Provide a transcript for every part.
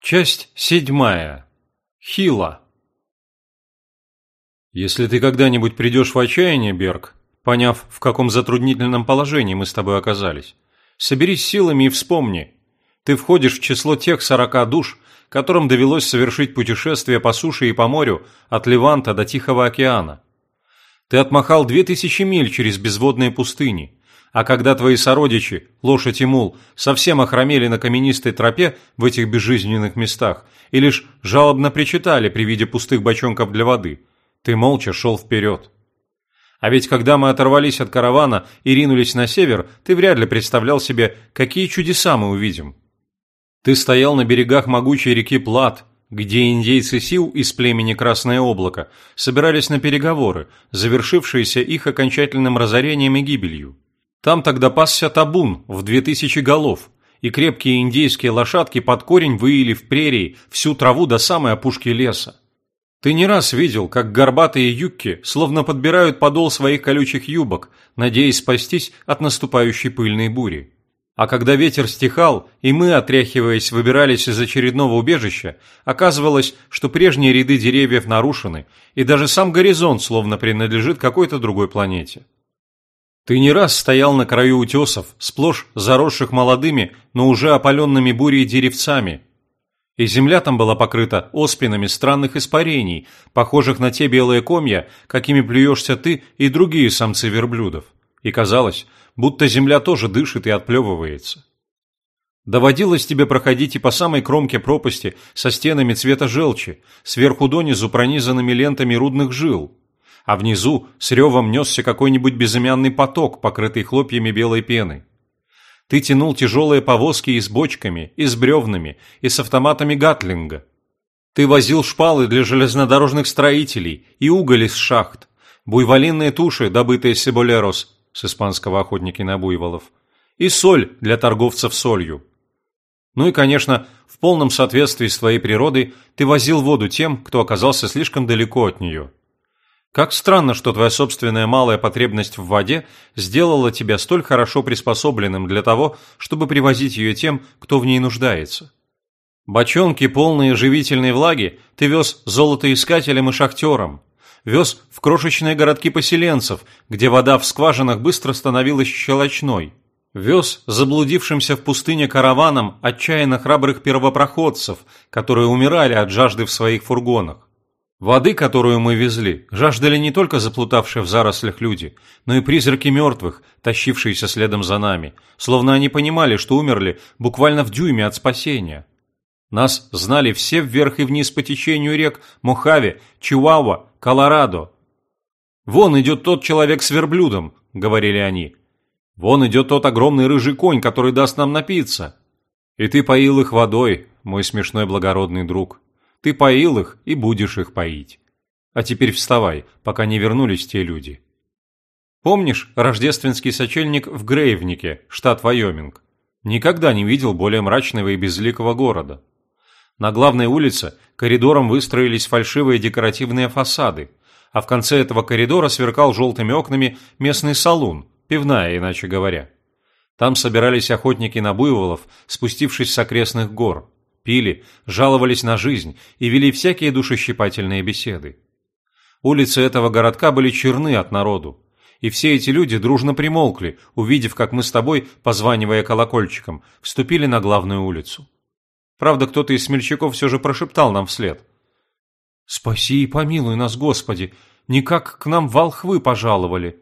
Часть седьмая. Хила. Если ты когда-нибудь придешь в отчаяние, Берг, поняв, в каком затруднительном положении мы с тобой оказались, соберись силами и вспомни. Ты входишь в число тех сорока душ, которым довелось совершить путешествие по суше и по морю от Леванта до Тихого океана. Ты отмахал две тысячи миль через безводные пустыни – а когда твои сородичи, лошадь и мул, совсем охромели на каменистой тропе в этих безжизненных местах и лишь жалобно причитали при виде пустых бочонков для воды, ты молча шел вперед. А ведь когда мы оторвались от каравана и ринулись на север, ты вряд ли представлял себе, какие чудеса мы увидим. Ты стоял на берегах могучей реки Плат, где индейцы Сил из племени Красное Облако собирались на переговоры, завершившиеся их окончательным разорением и гибелью. Там тогда пасся табун в две тысячи голов, и крепкие индейские лошадки под корень выили в прерии всю траву до самой опушки леса. Ты не раз видел, как горбатые юбки словно подбирают подол своих колючих юбок, надеясь спастись от наступающей пыльной бури. А когда ветер стихал, и мы, отряхиваясь, выбирались из очередного убежища, оказывалось, что прежние ряды деревьев нарушены, и даже сам горизонт словно принадлежит какой-то другой планете. Ты не раз стоял на краю утесов, сплошь заросших молодыми, но уже опаленными бурей деревцами. И земля там была покрыта оспинами странных испарений, похожих на те белые комья, какими плюешься ты и другие самцы верблюдов. И казалось, будто земля тоже дышит и отплевывается. Доводилось тебе проходить и по самой кромке пропасти со стенами цвета желчи, сверху донизу пронизанными лентами рудных жил – а внизу с ревом несся какой-нибудь безымянный поток, покрытый хлопьями белой пены. Ты тянул тяжелые повозки и с бочками, и с бревнами, и с автоматами Гатлинга. Ты возил шпалы для железнодорожных строителей и уголь из шахт, буйволинные туши, добытые с Себолерос, с испанского охотники на буйволов, и соль для торговцев солью. Ну и, конечно, в полном соответствии с твоей природой ты возил воду тем, кто оказался слишком далеко от нее. Как странно, что твоя собственная малая потребность в воде сделала тебя столь хорошо приспособленным для того, чтобы привозить ее тем, кто в ней нуждается. Бочонки, полные живительной влаги, ты вез золотоискателям и шахтерам. Вез в крошечные городки поселенцев, где вода в скважинах быстро становилась щелочной. Вез заблудившимся в пустыне караванам отчаянно храбрых первопроходцев, которые умирали от жажды в своих фургонах. Воды, которую мы везли, жаждали не только заплутавшие в зарослях люди, но и призраки мертвых, тащившиеся следом за нами, словно они понимали, что умерли буквально в дюйме от спасения. Нас знали все вверх и вниз по течению рек Мохаве, Чиуауа, Колорадо. «Вон идет тот человек с верблюдом», — говорили они. «Вон идет тот огромный рыжий конь, который даст нам напиться». И ты поил их водой, мой смешной благородный друг. Ты поил их и будешь их поить. А теперь вставай, пока не вернулись те люди. Помнишь рождественский сочельник в Грейвнике, штат Вайоминг? Никогда не видел более мрачного и безликого города. На главной улице коридором выстроились фальшивые декоративные фасады, а в конце этого коридора сверкал желтыми окнами местный салун, пивная, иначе говоря. Там собирались охотники на буйволов, спустившись с окрестных гор пили, жаловались на жизнь и вели всякие душещипательные беседы. Улицы этого городка были черны от народу, и все эти люди дружно примолкли, увидев, как мы с тобой, позванивая колокольчиком, вступили на главную улицу. Правда, кто-то из смельчаков все же прошептал нам вслед. «Спаси и помилуй нас, Господи! Никак к нам волхвы пожаловали!»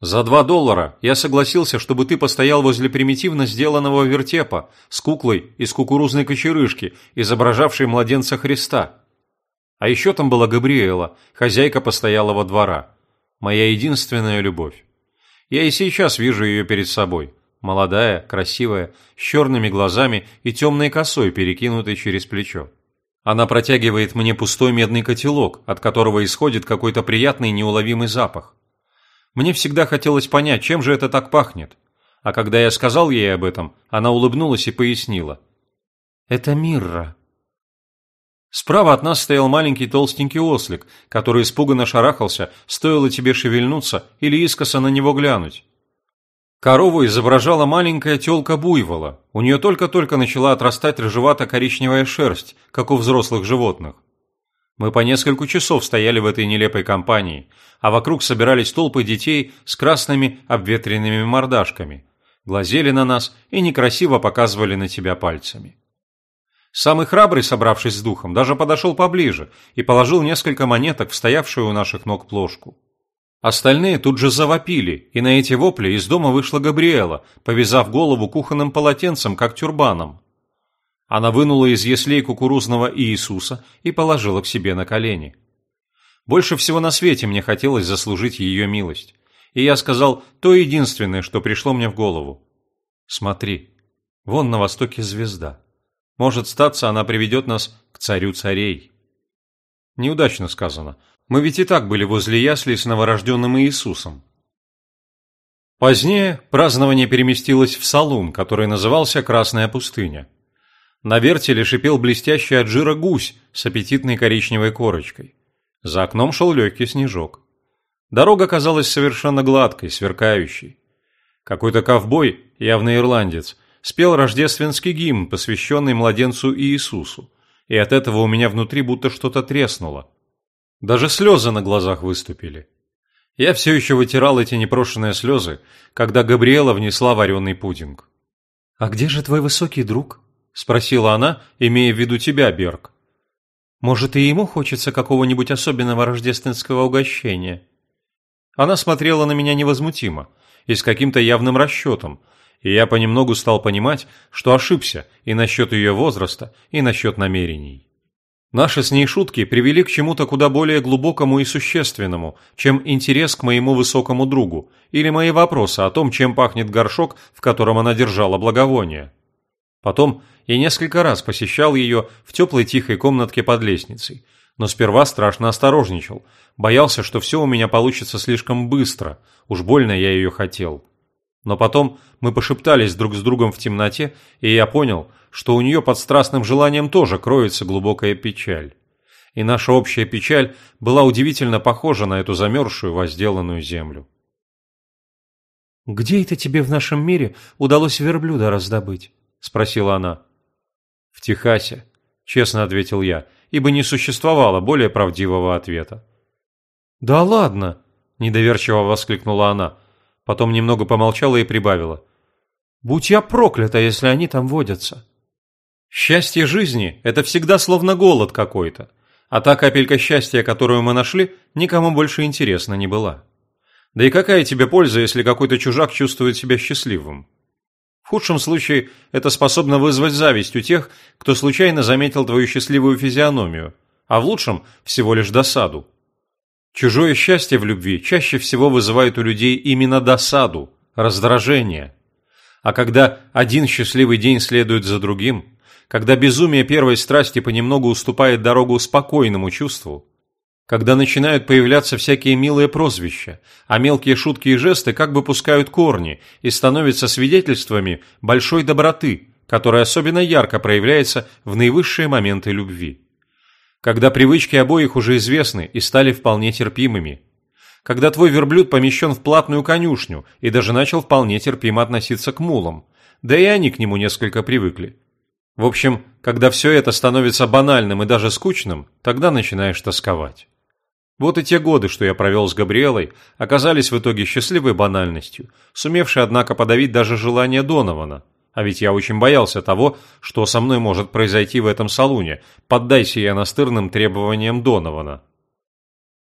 За два доллара я согласился, чтобы ты постоял возле примитивно сделанного вертепа с куклой из кукурузной кочерышки, изображавшей младенца Христа. А еще там была Габриэла, хозяйка постоялого двора. Моя единственная любовь. Я и сейчас вижу ее перед собой. Молодая, красивая, с черными глазами и темной косой, перекинутой через плечо. Она протягивает мне пустой медный котелок, от которого исходит какой-то приятный неуловимый запах. Мне всегда хотелось понять, чем же это так пахнет. А когда я сказал ей об этом, она улыбнулась и пояснила. «Это Мирра». Справа от нас стоял маленький толстенький ослик, который испуганно шарахался, стоило тебе шевельнуться или искоса на него глянуть. Корову изображала маленькая тёлка буйвола. У нее только-только начала отрастать рыжевато-коричневая шерсть, как у взрослых животных. Мы по несколько часов стояли в этой нелепой компании, а вокруг собирались толпы детей с красными обветренными мордашками, глазели на нас и некрасиво показывали на тебя пальцами. Самый храбрый, собравшись с духом, даже подошел поближе и положил несколько монеток в стоявшую у наших ног плошку. Остальные тут же завопили, и на эти вопли из дома вышла Габриэла, повязав голову кухонным полотенцем, как тюрбаном. Она вынула из яслей кукурузного Иисуса и положила к себе на колени. Больше всего на свете мне хотелось заслужить ее милость. И я сказал то единственное, что пришло мне в голову. «Смотри, вон на востоке звезда. Может, статься, она приведет нас к царю царей». Неудачно сказано – мы ведь и так были возле яслей с новорожденным Иисусом. Позднее празднование переместилось в салун, который назывался «Красная пустыня». На вертеле шипел блестящий от жира гусь с аппетитной коричневой корочкой. За окном шел легкий снежок. Дорога казалась совершенно гладкой, сверкающей. Какой-то ковбой, явно ирландец, спел рождественский гимн, посвященный младенцу Иисусу, и от этого у меня внутри будто что-то треснуло. Даже слезы на глазах выступили. Я все еще вытирал эти непрошенные слезы, когда Габриэла внесла вареный пудинг. «А где же твой высокий друг?» – спросила она, имея в виду тебя, Берг. «Может, и ему хочется какого-нибудь особенного рождественского угощения?» Она смотрела на меня невозмутимо и с каким-то явным расчетом, и я понемногу стал понимать, что ошибся и насчет ее возраста, и насчет намерений. Наши с ней шутки привели к чему-то куда более глубокому и существенному, чем интерес к моему высокому другу или мои вопросы о том, чем пахнет горшок, в котором она держала благовоние. Потом я несколько раз посещал ее в теплой тихой комнатке под лестницей, но сперва страшно осторожничал, боялся, что все у меня получится слишком быстро, уж больно я ее хотел. Но потом мы пошептались друг с другом в темноте, и я понял, что у нее под страстным желанием тоже кроется глубокая печаль. И наша общая печаль была удивительно похожа на эту замерзшую возделанную землю. «Где это тебе в нашем мире удалось верблюда раздобыть?» – спросила она. «В Техасе», – честно ответил я, ибо не существовало более правдивого ответа. «Да ладно!» – недоверчиво воскликнула она – Потом немного помолчала и прибавила. «Будь я проклята, если они там водятся!» Счастье жизни – это всегда словно голод какой-то, а та капелька счастья, которую мы нашли, никому больше интересна не была. Да и какая тебе польза, если какой-то чужак чувствует себя счастливым? Худшем случае это способно вызвать зависть у тех, кто случайно заметил твою счастливую физиономию, а в лучшем – всего лишь досаду. Чужое счастье в любви чаще всего вызывает у людей именно досаду, раздражение. А когда один счастливый день следует за другим, когда безумие первой страсти понемногу уступает дорогу спокойному чувству, когда начинают появляться всякие милые прозвища, а мелкие шутки и жесты как бы пускают корни и становятся свидетельствами большой доброты, которая особенно ярко проявляется в наивысшие моменты любви когда привычки обоих уже известны и стали вполне терпимыми, когда твой верблюд помещен в платную конюшню и даже начал вполне терпимо относиться к мулам, да и они к нему несколько привыкли. В общем, когда все это становится банальным и даже скучным, тогда начинаешь тосковать. Вот и те годы, что я провел с Габриэлой, оказались в итоге счастливой банальностью, сумевшей, однако, подавить даже желание Донована – а ведь я очень боялся того, что со мной может произойти в этом салуне, поддайся я настырным требованиям Донована.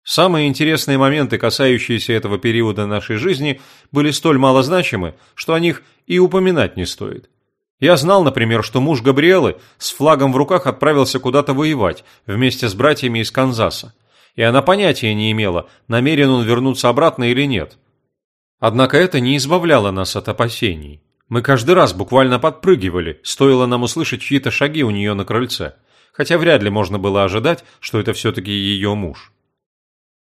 Самые интересные моменты, касающиеся этого периода нашей жизни, были столь малозначимы, что о них и упоминать не стоит. Я знал, например, что муж Габриэлы с флагом в руках отправился куда-то воевать вместе с братьями из Канзаса, и она понятия не имела, намерен он вернуться обратно или нет. Однако это не избавляло нас от опасений. Мы каждый раз буквально подпрыгивали, стоило нам услышать чьи-то шаги у нее на крыльце, хотя вряд ли можно было ожидать, что это все-таки ее муж.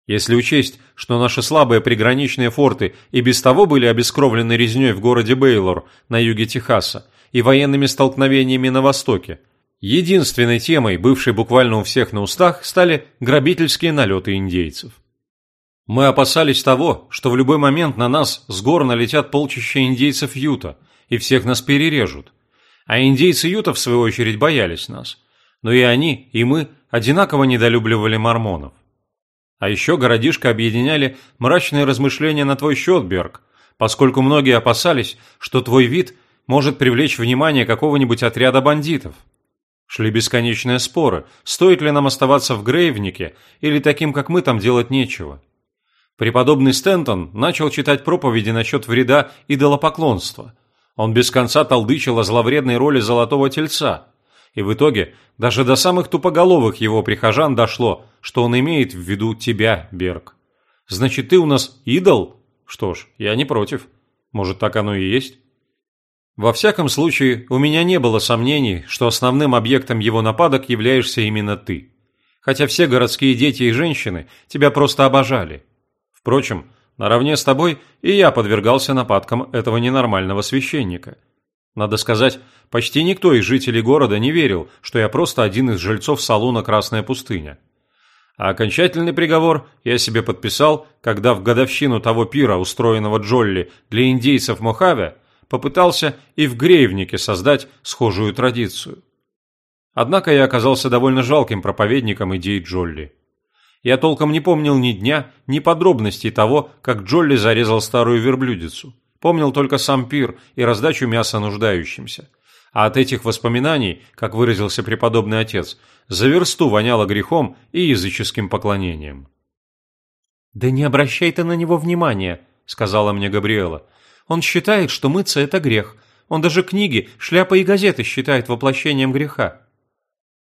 Если учесть, что наши слабые приграничные форты и без того были обескровлены резней в городе Бейлор на юге Техаса и военными столкновениями на востоке, единственной темой, бывшей буквально у всех на устах, стали грабительские налеты индейцев. Мы опасались того, что в любой момент на нас с гор налетят полчища индейцев Юта и всех нас перережут. А индейцы Юта, в свою очередь, боялись нас. Но и они, и мы одинаково недолюбливали мормонов. А еще городишко объединяли мрачные размышления на твой счет, Берг, поскольку многие опасались, что твой вид может привлечь внимание какого-нибудь отряда бандитов. Шли бесконечные споры, стоит ли нам оставаться в Грейвнике, или таким, как мы, там делать нечего. Преподобный Стентон начал читать проповеди насчет вреда идолопоклонства. Он без конца толдычил о зловредной роли золотого тельца. И в итоге даже до самых тупоголовых его прихожан дошло, что он имеет в виду тебя, Берг. Значит, ты у нас идол? Что ж, я не против. Может, так оно и есть? Во всяком случае, у меня не было сомнений, что основным объектом его нападок являешься именно ты. Хотя все городские дети и женщины тебя просто обожали. Впрочем, наравне с тобой и я подвергался нападкам этого ненормального священника. Надо сказать, почти никто из жителей города не верил, что я просто один из жильцов салуна «Красная пустыня». А окончательный приговор я себе подписал, когда в годовщину того пира, устроенного Джолли для индейцев Мохаве, попытался и в Грейвнике создать схожую традицию. Однако я оказался довольно жалким проповедником идей Джолли. Я толком не помнил ни дня, ни подробностей того, как Джолли зарезал старую верблюдицу. Помнил только сам пир и раздачу мяса нуждающимся. А от этих воспоминаний, как выразился преподобный отец, за версту воняло грехом и языческим поклонением. «Да не обращай ты на него внимания», — сказала мне Габриэла. «Он считает, что мыться — это грех. Он даже книги, шляпы и газеты считает воплощением греха».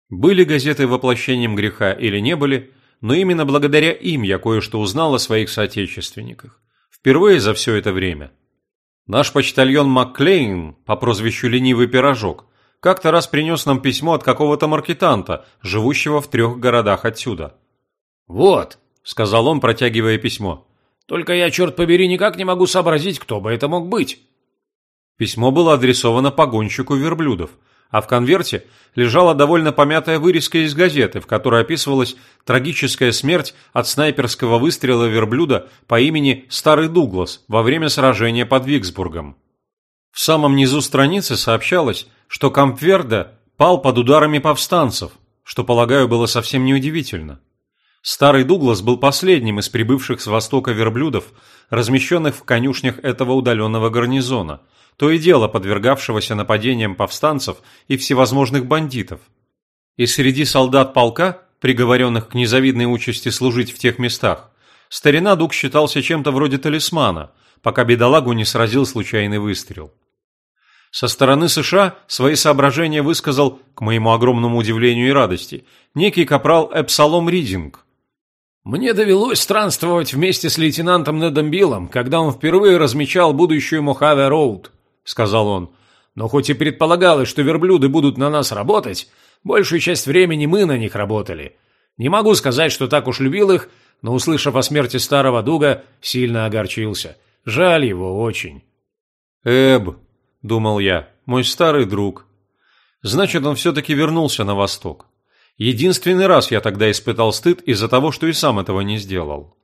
Были газеты воплощением греха или не были, но именно благодаря им я кое-что узнал о своих соотечественниках. Впервые за все это время. Наш почтальон Макклейн по прозвищу «Ленивый пирожок» как-то раз принес нам письмо от какого-то маркетанта, живущего в трех городах отсюда. «Вот», — сказал он, протягивая письмо. «Только я, черт побери, никак не могу сообразить, кто бы это мог быть». Письмо было адресовано погонщику верблюдов – а в конверте лежала довольно помятая вырезка из газеты, в которой описывалась трагическая смерть от снайперского выстрела верблюда по имени Старый Дуглас во время сражения под Виксбургом. В самом низу страницы сообщалось, что Кампверда пал под ударами повстанцев, что, полагаю, было совсем неудивительно. Старый Дуглас был последним из прибывших с востока верблюдов, размещенных в конюшнях этого удаленного гарнизона – то и дело подвергавшегося нападениям повстанцев и всевозможных бандитов. И среди солдат полка, приговоренных к незавидной участи служить в тех местах, старина Дуг считался чем-то вроде талисмана, пока бедолагу не сразил случайный выстрел. Со стороны США свои соображения высказал, к моему огромному удивлению и радости, некий капрал Эпсалом Ридинг. «Мне довелось странствовать вместе с лейтенантом Недом Биллом, когда он впервые размечал будущую Мохаве Роуд сказал он. «Но хоть и предполагалось, что верблюды будут на нас работать, большую часть времени мы на них работали. Не могу сказать, что так уж любил их, но, услышав о смерти старого Дуга, сильно огорчился. Жаль его очень». «Эб», — думал я, — «мой старый друг». Значит, он все-таки вернулся на восток. Единственный раз я тогда испытал стыд из-за того, что и сам этого не сделал.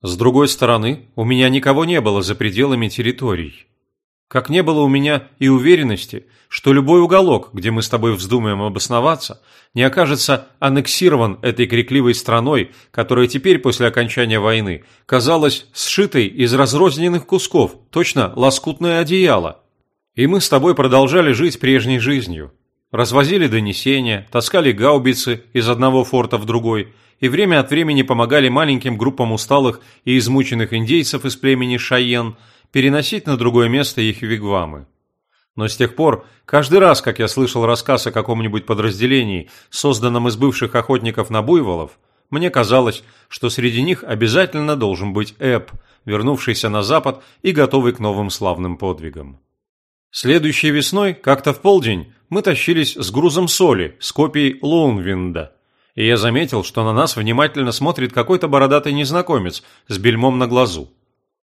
С другой стороны, у меня никого не было за пределами территорий. Как не было у меня и уверенности, что любой уголок, где мы с тобой вздумаем обосноваться, не окажется аннексирован этой крикливой страной, которая теперь после окончания войны казалась сшитой из разрозненных кусков, точно лоскутное одеяло. И мы с тобой продолжали жить прежней жизнью. Развозили донесения, таскали гаубицы из одного форта в другой и время от времени помогали маленьким группам усталых и измученных индейцев из племени Шайен – переносить на другое место их вигвамы. Но с тех пор, каждый раз, как я слышал рассказ о каком-нибудь подразделении, созданном из бывших охотников на буйволов, мне казалось, что среди них обязательно должен быть Эб, вернувшийся на запад и готовый к новым славным подвигам. Следующей весной, как-то в полдень, мы тащились с грузом соли с копией Лоунвинда, и я заметил, что на нас внимательно смотрит какой-то бородатый незнакомец с бельмом на глазу.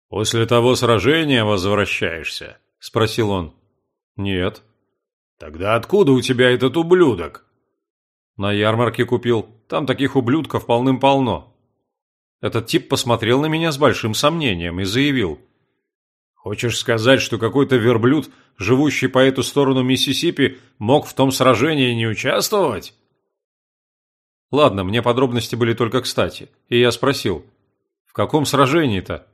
«После того сражения возвращаешься?» – спросил он. «Нет». «Тогда откуда у тебя этот ублюдок?» «На ярмарке купил. Там таких ублюдков полным-полно». Этот тип посмотрел на меня с большим сомнением и заявил. «Хочешь сказать, что какой-то верблюд, живущий по эту сторону Миссисипи, мог в том сражении не участвовать?» Ладно, мне подробности были только кстати, и я спросил. «В каком сражении-то?»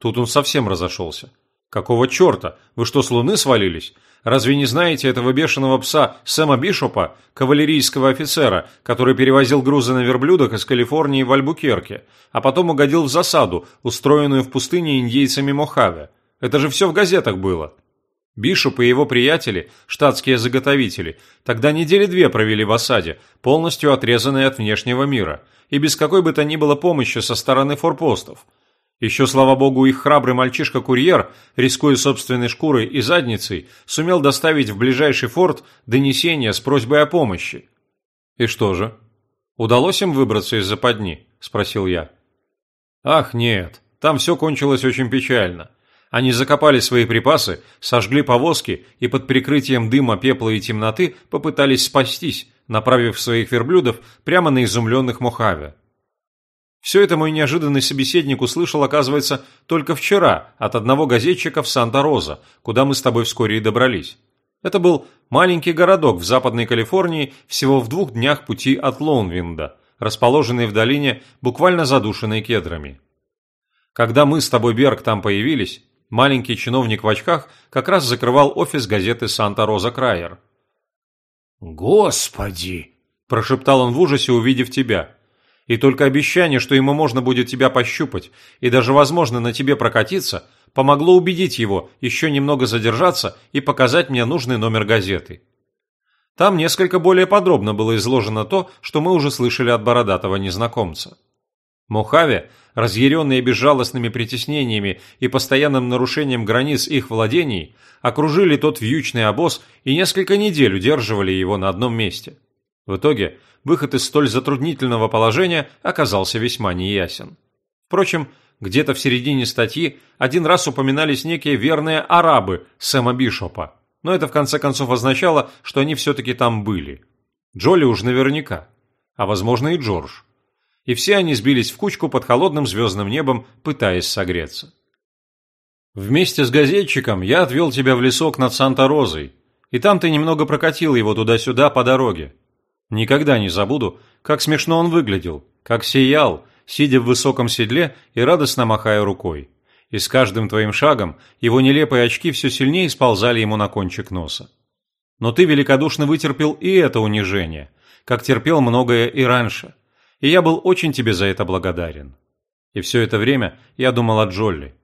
Тут он совсем разошелся. «Какого черта? Вы что, с луны свалились? Разве не знаете этого бешеного пса Сэма Бишопа, кавалерийского офицера, который перевозил грузы на верблюдах из Калифорнии в Альбукерке, а потом угодил в засаду, устроенную в пустыне индейцами Мохаве? Это же все в газетах было». Бишоп и его приятели, штатские заготовители, тогда недели две провели в осаде, полностью отрезанные от внешнего мира, и без какой бы то ни было помощи со стороны форпостов – еще, слава богу, их храбрый мальчишка-курьер, рискуя собственной шкурой и задницей, сумел доставить в ближайший форт донесение с просьбой о помощи. «И что же? Удалось им выбраться из западни?» – спросил я. «Ах, нет, там все кончилось очень печально. Они закопали свои припасы, сожгли повозки и под прикрытием дыма, пепла и темноты попытались спастись, направив своих верблюдов прямо на изумленных Мохаве. Все это мой неожиданный собеседник услышал, оказывается, только вчера от одного газетчика в Санта-Роза, куда мы с тобой вскоре и добрались. Это был маленький городок в Западной Калифорнии всего в двух днях пути от Лоунвинда, расположенный в долине, буквально задушенной кедрами. Когда мы с тобой, Берг, там появились, маленький чиновник в очках как раз закрывал офис газеты «Санта-Роза Крайер». «Господи!» – прошептал он в ужасе, увидев тебя – и только обещание, что ему можно будет тебя пощупать и даже, возможно, на тебе прокатиться, помогло убедить его еще немного задержаться и показать мне нужный номер газеты. Там несколько более подробно было изложено то, что мы уже слышали от бородатого незнакомца. Мохаве, разъяренные безжалостными притеснениями и постоянным нарушением границ их владений, окружили тот вьючный обоз и несколько недель удерживали его на одном месте. В итоге выход из столь затруднительного положения оказался весьма неясен. Впрочем, где-то в середине статьи один раз упоминались некие верные арабы Сэма Бишопа, но это в конце концов означало, что они все-таки там были. Джоли уж наверняка, а возможно и Джордж. И все они сбились в кучку под холодным звездным небом, пытаясь согреться. Вместе с газетчиком я отвел тебя в лесок над Санта-Розой, и там ты немного прокатил его туда-сюда по дороге. Никогда не забуду, как смешно он выглядел, как сиял, сидя в высоком седле и радостно махая рукой. И с каждым твоим шагом его нелепые очки все сильнее сползали ему на кончик носа. Но ты великодушно вытерпел и это унижение, как терпел многое и раньше. И я был очень тебе за это благодарен. И все это время я думал о Джолли.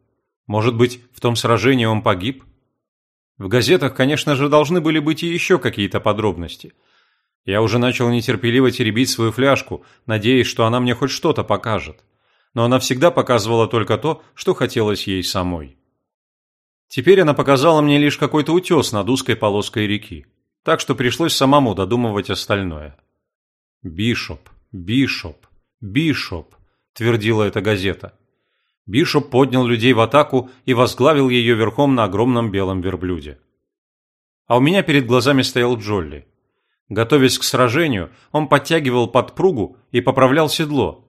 Может быть, в том сражении он погиб? В газетах, конечно же, должны были быть и еще какие-то подробности – я уже начал нетерпеливо теребить свою фляжку, надеясь, что она мне хоть что-то покажет. Но она всегда показывала только то, что хотелось ей самой. Теперь она показала мне лишь какой-то утес над узкой полоской реки, так что пришлось самому додумывать остальное. «Бишоп, Бишоп, Бишоп», – твердила эта газета. Бишоп поднял людей в атаку и возглавил ее верхом на огромном белом верблюде. А у меня перед глазами стоял Джолли – Готовясь к сражению, он подтягивал подпругу и поправлял седло.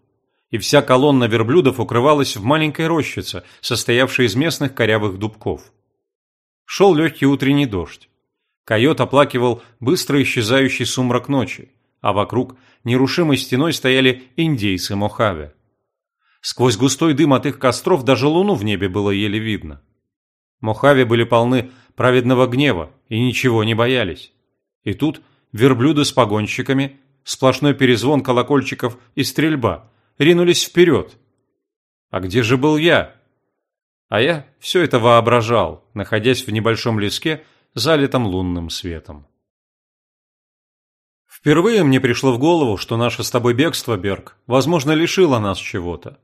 И вся колонна верблюдов укрывалась в маленькой рощице, состоявшей из местных корявых дубков. Шел легкий утренний дождь. Койот оплакивал быстро исчезающий сумрак ночи, а вокруг нерушимой стеной стояли индейцы Мохаве. Сквозь густой дым от их костров даже луну в небе было еле видно. Мохаве были полны праведного гнева и ничего не боялись. И тут верблюды с погонщиками, сплошной перезвон колокольчиков и стрельба, ринулись вперед. А где же был я? А я все это воображал, находясь в небольшом леске, залитом лунным светом. Впервые мне пришло в голову, что наше с тобой бегство, Берг, возможно, лишило нас чего-то.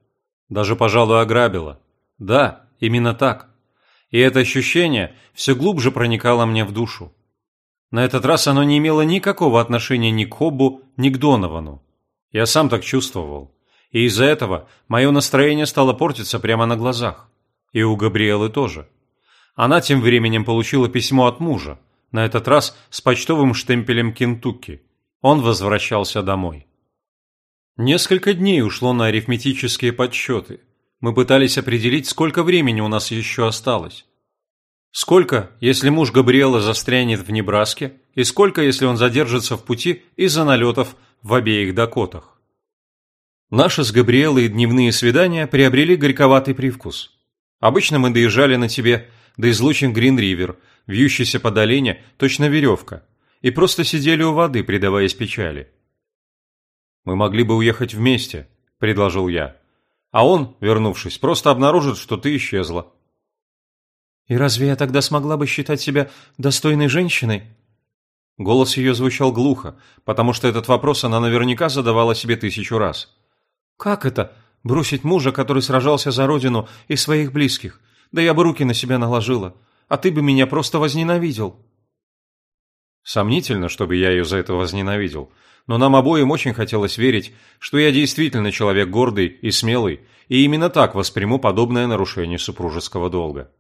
Даже, пожалуй, ограбило. Да, именно так. И это ощущение все глубже проникало мне в душу. На этот раз оно не имело никакого отношения ни к Хоббу, ни к Доновану. Я сам так чувствовал. И из-за этого мое настроение стало портиться прямо на глазах. И у Габриэлы тоже. Она тем временем получила письмо от мужа, на этот раз с почтовым штемпелем Кентукки. Он возвращался домой. Несколько дней ушло на арифметические подсчеты. Мы пытались определить, сколько времени у нас еще осталось. Сколько, если муж Габриэла застрянет в Небраске, и сколько, если он задержится в пути из-за налетов в обеих Дакотах. Наши с Габриэлой дневные свидания приобрели горьковатый привкус. Обычно мы доезжали на тебе до излучин Грин-Ривер, вьющийся по долине, точно веревка, и просто сидели у воды, предаваясь печали. «Мы могли бы уехать вместе», – предложил я. «А он, вернувшись, просто обнаружит, что ты исчезла». «И разве я тогда смогла бы считать себя достойной женщиной?» Голос ее звучал глухо, потому что этот вопрос она наверняка задавала себе тысячу раз. «Как это? Бросить мужа, который сражался за родину и своих близких? Да я бы руки на себя наложила, а ты бы меня просто возненавидел». Сомнительно, чтобы я ее за это возненавидел, но нам обоим очень хотелось верить, что я действительно человек гордый и смелый, и именно так восприму подобное нарушение супружеского долга.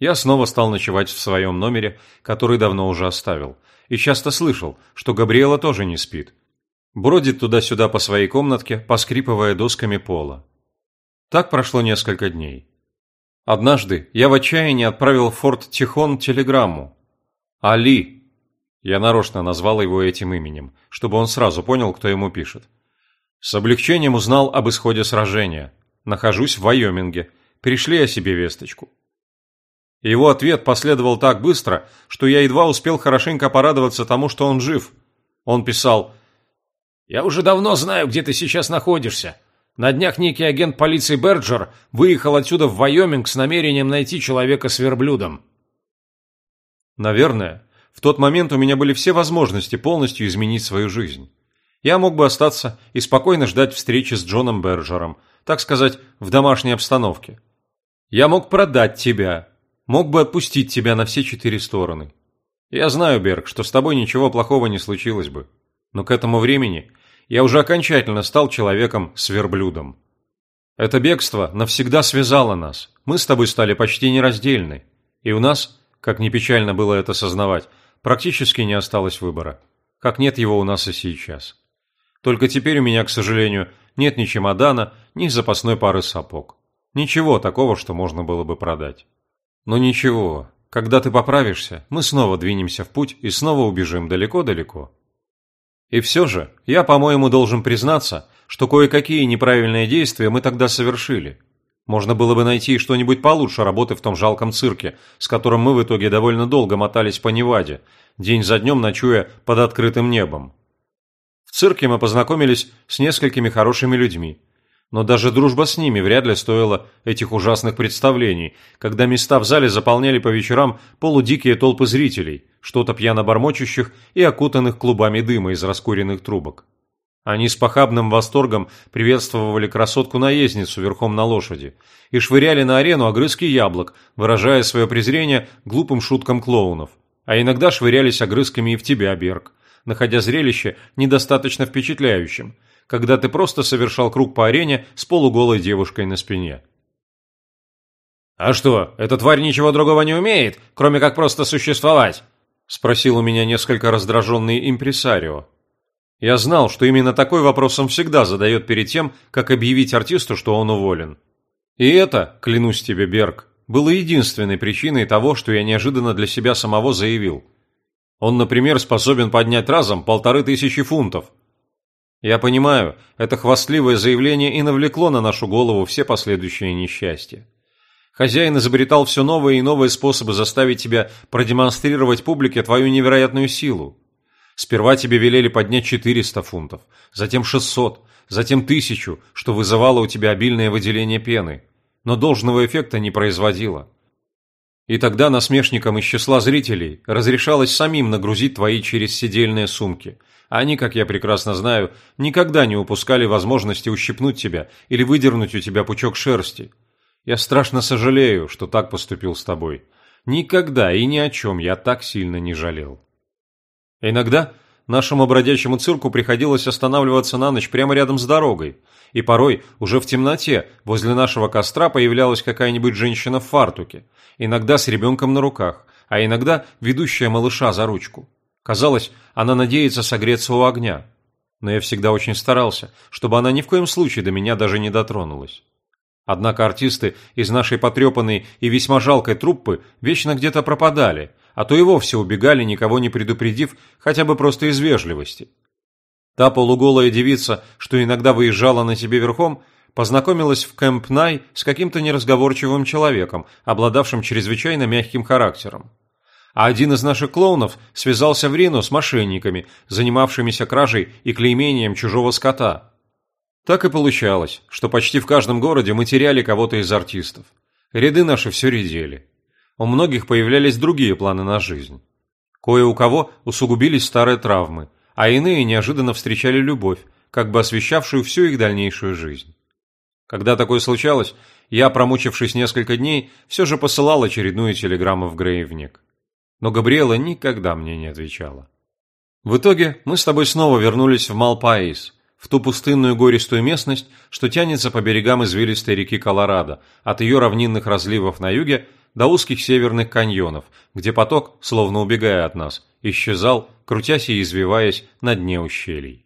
Я снова стал ночевать в своем номере, который давно уже оставил, и часто слышал, что Габриэла тоже не спит. Бродит туда-сюда по своей комнатке, поскрипывая досками пола. Так прошло несколько дней. Однажды я в отчаянии отправил в форт Тихон телеграмму. «Али, я нарочно назвал его этим именем, чтобы он сразу понял, кто ему пишет. С облегчением узнал об исходе сражения. Нахожусь в Вайоминге. Пришли о себе весточку. Его ответ последовал так быстро, что я едва успел хорошенько порадоваться тому, что он жив. Он писал «Я уже давно знаю, где ты сейчас находишься. На днях некий агент полиции Берджер выехал отсюда в Вайоминг с намерением найти человека с верблюдом». Наверное, в тот момент у меня были все возможности полностью изменить свою жизнь. Я мог бы остаться и спокойно ждать встречи с Джоном Берджером, так сказать, в домашней обстановке. Я мог продать тебя, мог бы отпустить тебя на все четыре стороны. Я знаю, Берг, что с тобой ничего плохого не случилось бы. Но к этому времени я уже окончательно стал человеком с верблюдом. Это бегство навсегда связало нас. Мы с тобой стали почти нераздельны. И у нас, как ни печально было это сознавать, практически не осталось выбора, как нет его у нас и сейчас. Только теперь у меня, к сожалению, нет ни чемодана, ни запасной пары сапог. Ничего такого, что можно было бы продать. Но ничего, когда ты поправишься, мы снова двинемся в путь и снова убежим далеко-далеко. И все же, я, по-моему, должен признаться, что кое-какие неправильные действия мы тогда совершили – можно было бы найти что-нибудь получше работы в том жалком цирке, с которым мы в итоге довольно долго мотались по Неваде, день за днем ночуя под открытым небом. В цирке мы познакомились с несколькими хорошими людьми. Но даже дружба с ними вряд ли стоила этих ужасных представлений, когда места в зале заполняли по вечерам полудикие толпы зрителей, что-то пьяно бормочущих и окутанных клубами дыма из раскуренных трубок. Они с похабным восторгом приветствовали красотку-наездницу верхом на лошади и швыряли на арену огрызки яблок, выражая свое презрение глупым шуткам клоунов. А иногда швырялись огрызками и в тебя, Берг, находя зрелище недостаточно впечатляющим, когда ты просто совершал круг по арене с полуголой девушкой на спине. «А что, эта тварь ничего другого не умеет, кроме как просто существовать?» – спросил у меня несколько раздраженный импресарио, я знал, что именно такой вопрос он всегда задает перед тем, как объявить артисту, что он уволен. И это, клянусь тебе, Берг, было единственной причиной того, что я неожиданно для себя самого заявил. Он, например, способен поднять разом полторы тысячи фунтов. Я понимаю, это хвастливое заявление и навлекло на нашу голову все последующие несчастья. Хозяин изобретал все новые и новые способы заставить тебя продемонстрировать публике твою невероятную силу. Сперва тебе велели поднять 400 фунтов, затем 600, затем 1000, что вызывало у тебя обильное выделение пены, но должного эффекта не производило. И тогда насмешникам из числа зрителей разрешалось самим нагрузить твои через сидельные сумки. Они, как я прекрасно знаю, никогда не упускали возможности ущипнуть тебя или выдернуть у тебя пучок шерсти. Я страшно сожалею, что так поступил с тобой. Никогда и ни о чем я так сильно не жалел. Иногда нашему бродячему цирку приходилось останавливаться на ночь прямо рядом с дорогой, и порой уже в темноте возле нашего костра появлялась какая-нибудь женщина в фартуке, иногда с ребенком на руках, а иногда ведущая малыша за ручку. Казалось, она надеется согреться у огня. Но я всегда очень старался, чтобы она ни в коем случае до меня даже не дотронулась. Однако артисты из нашей потрепанной и весьма жалкой труппы вечно где-то пропадали, а то и вовсе убегали, никого не предупредив, хотя бы просто из вежливости. Та полуголая девица, что иногда выезжала на себе верхом, познакомилась в Кэмп Най с каким-то неразговорчивым человеком, обладавшим чрезвычайно мягким характером. А один из наших клоунов связался в Рино с мошенниками, занимавшимися кражей и клеймением чужого скота. Так и получалось, что почти в каждом городе мы теряли кого-то из артистов. Ряды наши все редели. У многих появлялись другие планы на жизнь. Кое у кого усугубились старые травмы, а иные неожиданно встречали любовь, как бы освещавшую всю их дальнейшую жизнь. Когда такое случалось, я, промучившись несколько дней, все же посылал очередную телеграмму в Грейвник но Габриэла никогда мне не отвечала. В итоге мы с тобой снова вернулись в Малпаис, в ту пустынную гористую местность, что тянется по берегам извилистой реки Колорадо, от ее равнинных разливов на юге до узких северных каньонов, где поток, словно убегая от нас, исчезал, крутясь и извиваясь на дне ущелий.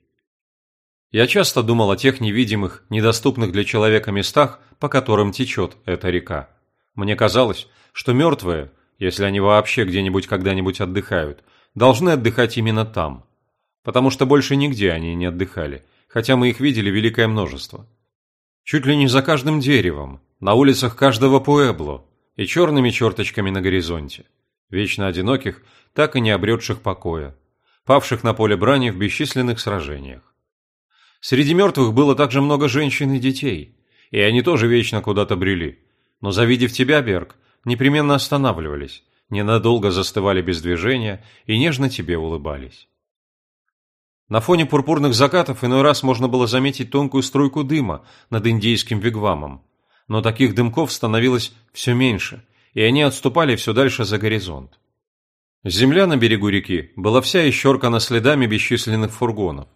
Я часто думал о тех невидимых, недоступных для человека местах, по которым течет эта река. Мне казалось, что мертвые – если они вообще где-нибудь когда-нибудь отдыхают, должны отдыхать именно там. Потому что больше нигде они не отдыхали, хотя мы их видели великое множество. Чуть ли не за каждым деревом, на улицах каждого Пуэбло и черными черточками на горизонте. Вечно одиноких, так и не обретших покоя, павших на поле брани в бесчисленных сражениях. Среди мертвых было также много женщин и детей, и они тоже вечно куда-то брели. Но завидев тебя, Берг, непременно останавливались, ненадолго застывали без движения и нежно тебе улыбались. На фоне пурпурных закатов иной раз можно было заметить тонкую струйку дыма над индейским вигвамом, но таких дымков становилось все меньше, и они отступали все дальше за горизонт. Земля на берегу реки была вся исчеркана следами бесчисленных фургонов.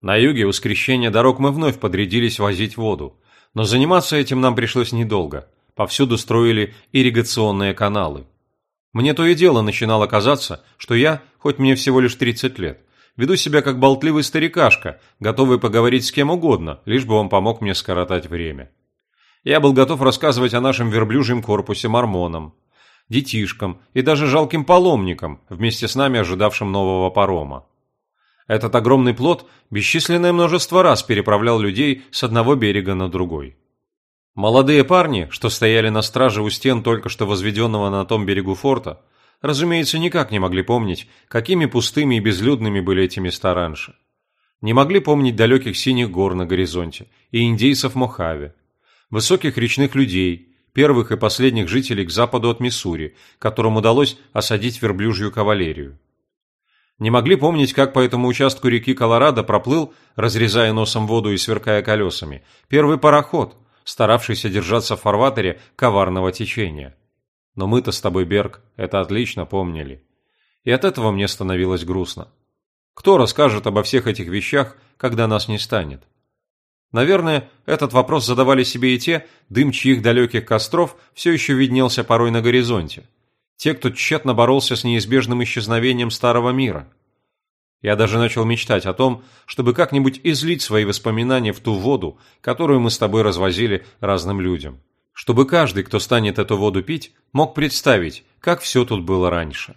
На юге у скрещения дорог мы вновь подрядились возить воду, но заниматься этим нам пришлось недолго – повсюду строили ирригационные каналы. Мне то и дело начинало казаться, что я, хоть мне всего лишь 30 лет, веду себя как болтливый старикашка, готовый поговорить с кем угодно, лишь бы он помог мне скоротать время. Я был готов рассказывать о нашем верблюжьем корпусе мормонам, детишкам и даже жалким паломникам, вместе с нами ожидавшим нового парома. Этот огромный плод бесчисленное множество раз переправлял людей с одного берега на другой. Молодые парни, что стояли на страже у стен только что возведенного на том берегу форта, разумеется, никак не могли помнить, какими пустыми и безлюдными были эти места раньше. Не могли помнить далеких синих гор на горизонте и индейцев Мохаве, высоких речных людей, первых и последних жителей к западу от Миссури, которым удалось осадить верблюжью кавалерию. Не могли помнить, как по этому участку реки Колорадо проплыл, разрезая носом воду и сверкая колесами, первый пароход – старавшийся держаться в фарватере коварного течения. Но мы-то с тобой, Берг, это отлично помнили. И от этого мне становилось грустно. Кто расскажет обо всех этих вещах, когда нас не станет? Наверное, этот вопрос задавали себе и те, дым чьих далеких костров все еще виднелся порой на горизонте. Те, кто тщетно боролся с неизбежным исчезновением старого мира – я даже начал мечтать о том, чтобы как-нибудь излить свои воспоминания в ту воду, которую мы с тобой развозили разным людям. Чтобы каждый, кто станет эту воду пить, мог представить, как все тут было раньше.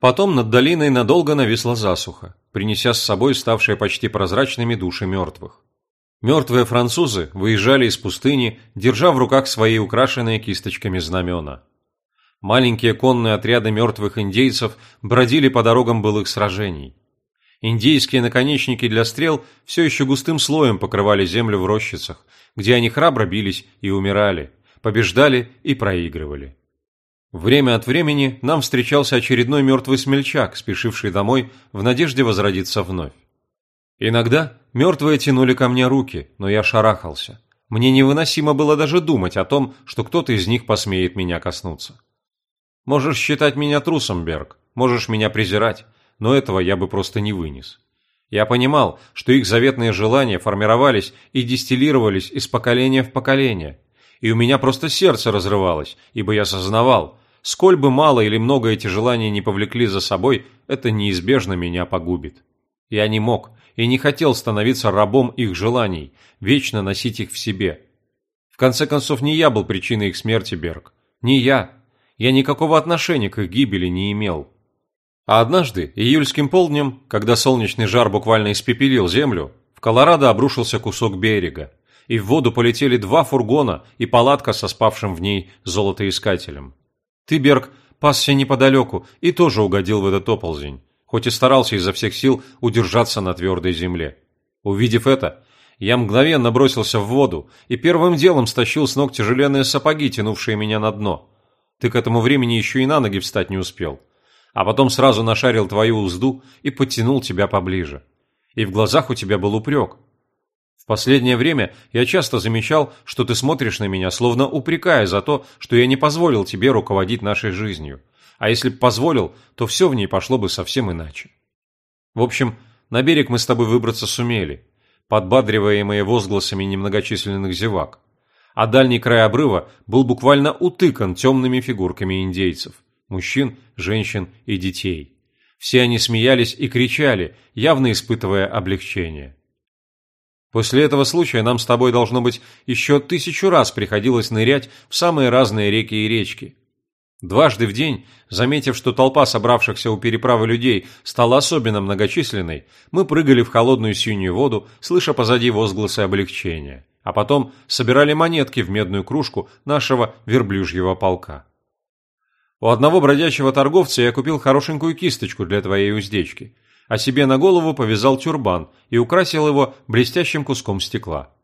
Потом над долиной надолго нависла засуха, принеся с собой ставшие почти прозрачными души мертвых. Мертвые французы выезжали из пустыни, держа в руках свои украшенные кисточками знамена – Маленькие конные отряды мертвых индейцев бродили по дорогам былых сражений. Индейские наконечники для стрел все еще густым слоем покрывали землю в рощицах, где они храбро бились и умирали, побеждали и проигрывали. Время от времени нам встречался очередной мертвый смельчак, спешивший домой в надежде возродиться вновь. Иногда мертвые тянули ко мне руки, но я шарахался. Мне невыносимо было даже думать о том, что кто-то из них посмеет меня коснуться. Можешь считать меня трусом, Берг, можешь меня презирать, но этого я бы просто не вынес. Я понимал, что их заветные желания формировались и дистиллировались из поколения в поколение, и у меня просто сердце разрывалось, ибо я сознавал, сколь бы мало или много эти желания не повлекли за собой, это неизбежно меня погубит. Я не мог и не хотел становиться рабом их желаний, вечно носить их в себе. В конце концов, не я был причиной их смерти, Берг. Не я. Я никакого отношения к их гибели не имел. А однажды, июльским полднем, когда солнечный жар буквально испепелил землю, в Колорадо обрушился кусок берега, и в воду полетели два фургона и палатка со спавшим в ней золотоискателем. Ты, Берг, пасся неподалеку и тоже угодил в этот оползень, хоть и старался изо всех сил удержаться на твердой земле. Увидев это, я мгновенно бросился в воду и первым делом стащил с ног тяжеленные сапоги, тянувшие меня на дно. Ты к этому времени еще и на ноги встать не успел. А потом сразу нашарил твою узду и подтянул тебя поближе. И в глазах у тебя был упрек. В последнее время я часто замечал, что ты смотришь на меня, словно упрекая за то, что я не позволил тебе руководить нашей жизнью. А если бы позволил, то все в ней пошло бы совсем иначе. В общем, на берег мы с тобой выбраться сумели, подбадриваемые возгласами немногочисленных зевак. А дальний край обрыва был буквально утыкан темными фигурками индейцев – мужчин, женщин и детей. Все они смеялись и кричали, явно испытывая облегчение. После этого случая нам с тобой, должно быть, еще тысячу раз приходилось нырять в самые разные реки и речки. Дважды в день, заметив, что толпа собравшихся у переправы людей стала особенно многочисленной, мы прыгали в холодную синюю воду, слыша позади возгласы облегчения, а потом собирали монетки в медную кружку нашего верблюжьего полка. У одного бродячего торговца я купил хорошенькую кисточку для твоей уздечки, а себе на голову повязал тюрбан и украсил его блестящим куском стекла.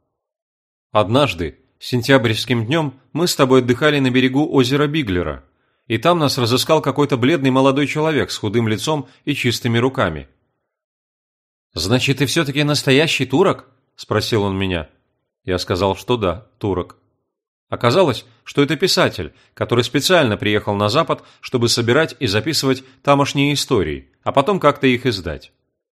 Однажды, сентябрьским днем, мы с тобой отдыхали на берегу озера Биглера, и там нас разыскал какой-то бледный молодой человек с худым лицом и чистыми руками. «Значит, ты все-таки настоящий турок?» – спросил он меня. Я сказал, что да, турок. Оказалось, что это писатель, который специально приехал на Запад, чтобы собирать и записывать тамошние истории, а потом как-то их издать.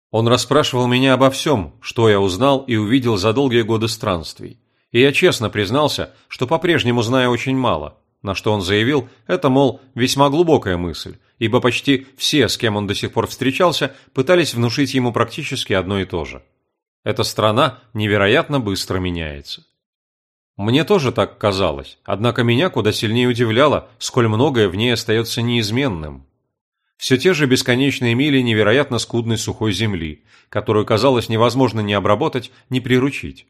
Он расспрашивал меня обо всем, что я узнал и увидел за долгие годы странствий. И я честно признался, что по-прежнему знаю очень мало – на что он заявил, это, мол, весьма глубокая мысль, ибо почти все, с кем он до сих пор встречался, пытались внушить ему практически одно и то же. Эта страна невероятно быстро меняется. Мне тоже так казалось, однако меня куда сильнее удивляло, сколь многое в ней остается неизменным. Все те же бесконечные мили невероятно скудной сухой земли, которую казалось невозможно ни обработать, ни приручить.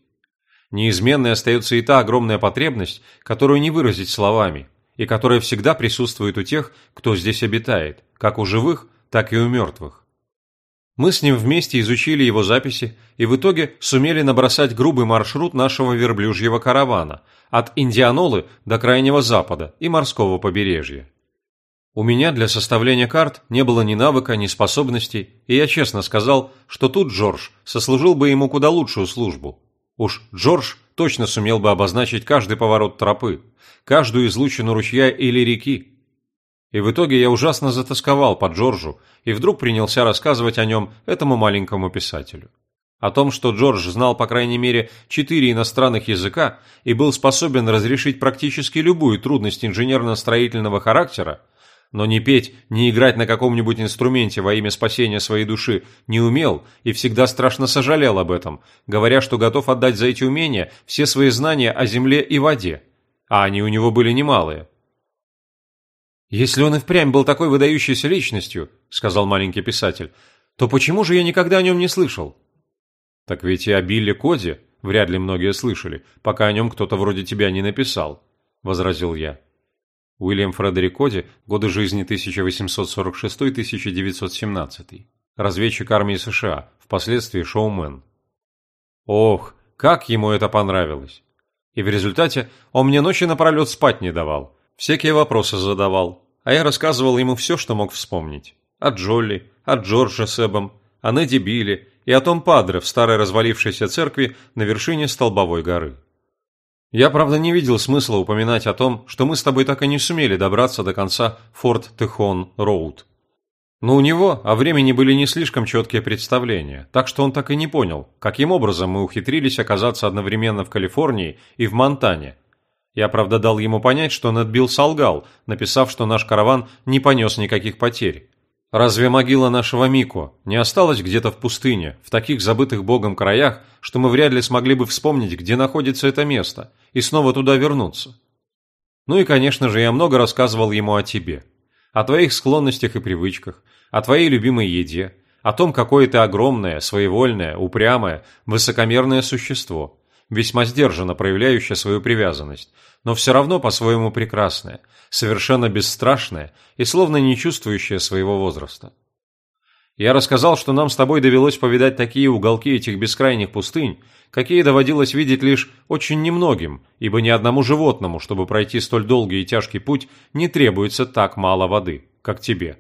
Неизменной остается и та огромная потребность, которую не выразить словами, и которая всегда присутствует у тех, кто здесь обитает, как у живых, так и у мертвых. Мы с ним вместе изучили его записи и в итоге сумели набросать грубый маршрут нашего верблюжьего каравана от Индианолы до Крайнего Запада и морского побережья. У меня для составления карт не было ни навыка, ни способностей, и я честно сказал, что тут Джордж сослужил бы ему куда лучшую службу, Уж Джордж точно сумел бы обозначить каждый поворот тропы, каждую излучину ручья или реки. И в итоге я ужасно затасковал по Джорджу и вдруг принялся рассказывать о нем этому маленькому писателю. О том, что Джордж знал по крайней мере четыре иностранных языка и был способен разрешить практически любую трудность инженерно-строительного характера, но ни петь, ни играть на каком-нибудь инструменте во имя спасения своей души не умел и всегда страшно сожалел об этом, говоря, что готов отдать за эти умения все свои знания о земле и воде, а они у него были немалые. «Если он и впрямь был такой выдающейся личностью», — сказал маленький писатель, «то почему же я никогда о нем не слышал?» «Так ведь и о Билле Коде вряд ли многие слышали, пока о нем кто-то вроде тебя не написал», — возразил я. Уильям Фредерик Коди, годы жизни 1846-1917. Разведчик армии США, впоследствии шоумен. Ох, как ему это понравилось! И в результате он мне ночи напролет спать не давал, всякие вопросы задавал, а я рассказывал ему все, что мог вспомнить. О Джолли, о Джордже с Эбом, о Неди Билли и о том Падре в старой развалившейся церкви на вершине Столбовой горы. Я, правда, не видел смысла упоминать о том, что мы с тобой так и не сумели добраться до конца Форт Техон Роуд. Но у него о времени были не слишком четкие представления, так что он так и не понял, каким образом мы ухитрились оказаться одновременно в Калифорнии и в Монтане. Я, правда, дал ему понять, что Нэтбилл солгал, написав, что наш караван не понес никаких потерь. Разве могила нашего Мико не осталась где-то в пустыне, в таких забытых Богом краях, что мы вряд ли смогли бы вспомнить, где находится это место, и снова туда вернуться? Ну и, конечно же, я много рассказывал ему о тебе, о твоих склонностях и привычках, о твоей любимой еде, о том, какое ты огромное, своевольное, упрямое, высокомерное существо, весьма сдержанно проявляющее свою привязанность, но все равно по-своему прекрасное, совершенно бесстрашное и словно не чувствующее своего возраста. Я рассказал, что нам с тобой довелось повидать такие уголки этих бескрайних пустынь, какие доводилось видеть лишь очень немногим, ибо ни одному животному, чтобы пройти столь долгий и тяжкий путь, не требуется так мало воды, как тебе.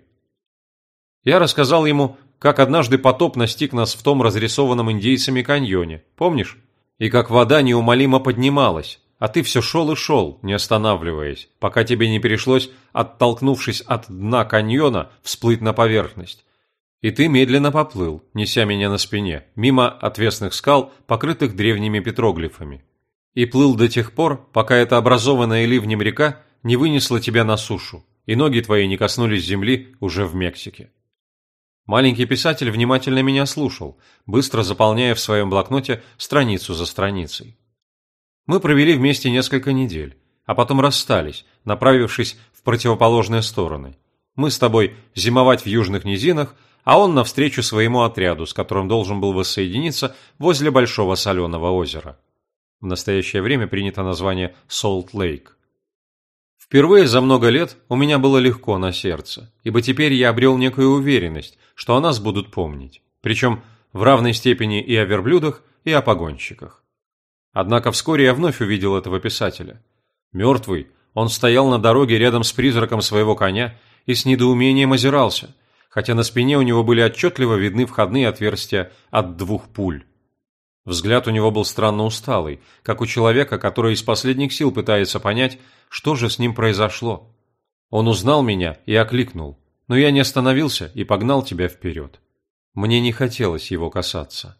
Я рассказал ему, как однажды потоп настиг нас в том разрисованном индейцами каньоне, помнишь? И как вода неумолимо поднималась, а ты все шел и шел, не останавливаясь, пока тебе не пришлось, оттолкнувшись от дна каньона, всплыть на поверхность. И ты медленно поплыл, неся меня на спине, мимо отвесных скал, покрытых древними петроглифами. И плыл до тех пор, пока эта образованная ливнем река не вынесла тебя на сушу, и ноги твои не коснулись земли уже в Мексике. Маленький писатель внимательно меня слушал, быстро заполняя в своем блокноте страницу за страницей. Мы провели вместе несколько недель, а потом расстались, направившись в противоположные стороны. Мы с тобой зимовать в южных низинах, а он навстречу своему отряду, с которым должен был воссоединиться возле Большого Соленого озера. В настоящее время принято название Солт-Лейк. Впервые за много лет у меня было легко на сердце, ибо теперь я обрел некую уверенность, что о нас будут помнить, причем в равной степени и о верблюдах, и о погонщиках. Однако вскоре я вновь увидел этого писателя. Мертвый, он стоял на дороге рядом с призраком своего коня и с недоумением озирался, хотя на спине у него были отчетливо видны входные отверстия от двух пуль. Взгляд у него был странно усталый, как у человека, который из последних сил пытается понять, что же с ним произошло. Он узнал меня и окликнул, но я не остановился и погнал тебя вперед. Мне не хотелось его касаться.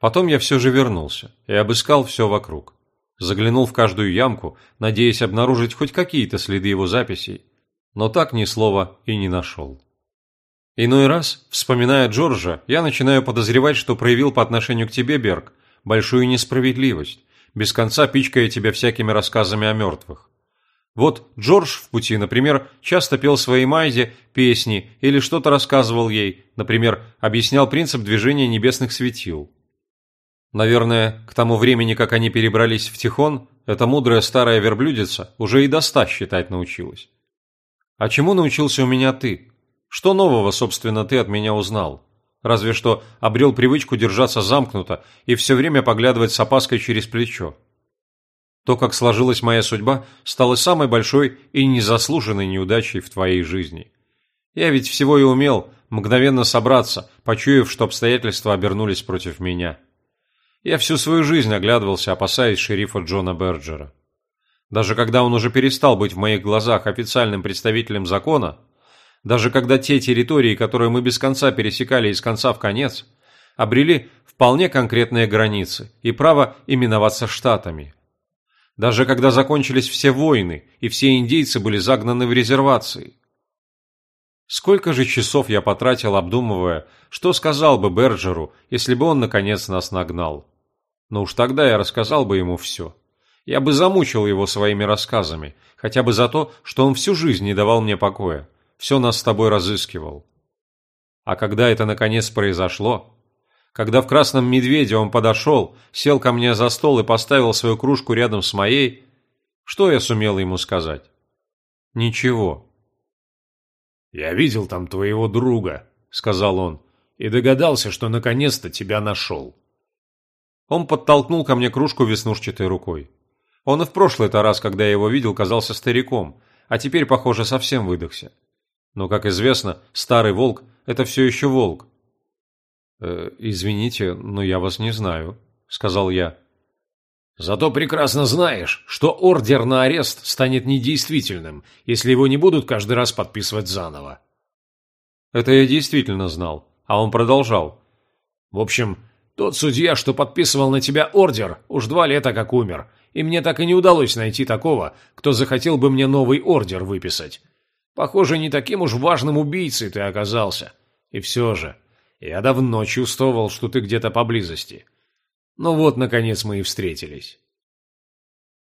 Потом я все же вернулся и обыскал все вокруг. Заглянул в каждую ямку, надеясь обнаружить хоть какие-то следы его записей, но так ни слова и не нашел. Иной раз, вспоминая Джорджа, я начинаю подозревать, что проявил по отношению к тебе, Берг, большую несправедливость, без конца пичкая тебя всякими рассказами о мертвых. Вот Джордж в пути, например, часто пел своей Майзе песни или что-то рассказывал ей, например, объяснял принцип движения небесных светил. Наверное, к тому времени, как они перебрались в Тихон, эта мудрая старая верблюдица уже и до ста считать научилась. А чему научился у меня ты? Что нового, собственно, ты от меня узнал? Разве что обрел привычку держаться замкнуто и все время поглядывать с опаской через плечо. То, как сложилась моя судьба, стало самой большой и незаслуженной неудачей в твоей жизни. Я ведь всего и умел мгновенно собраться, почуяв, что обстоятельства обернулись против меня. Я всю свою жизнь оглядывался, опасаясь шерифа Джона Берджера. Даже когда он уже перестал быть в моих глазах официальным представителем закона, даже когда те территории, которые мы без конца пересекали из конца в конец, обрели вполне конкретные границы и право именоваться штатами. Даже когда закончились все войны и все индейцы были загнаны в резервации. Сколько же часов я потратил, обдумывая, что сказал бы Берджеру, если бы он наконец нас нагнал. Но уж тогда я рассказал бы ему все. Я бы замучил его своими рассказами, хотя бы за то, что он всю жизнь не давал мне покоя, все нас с тобой разыскивал. А когда это наконец произошло, когда в «Красном медведе» он подошел, сел ко мне за стол и поставил свою кружку рядом с моей, что я сумел ему сказать? Ничего. «Я видел там твоего друга», — сказал он, — «и догадался, что наконец-то тебя нашел». Он подтолкнул ко мне кружку веснушчатой рукой. Он и в прошлый-то раз, когда я его видел, казался стариком, а теперь, похоже, совсем выдохся. Но, как известно, старый волк – это все еще волк. «Э, «Извините, но я вас не знаю», – сказал я. «Зато прекрасно знаешь, что ордер на арест станет недействительным, если его не будут каждый раз подписывать заново». Это я действительно знал, а он продолжал. «В общем, тот судья, что подписывал на тебя ордер, уж два лета как умер, и мне так и не удалось найти такого, кто захотел бы мне новый ордер выписать. Похоже, не таким уж важным убийцей ты оказался. И все же, я давно чувствовал, что ты где-то поблизости. Ну вот, наконец, мы и встретились.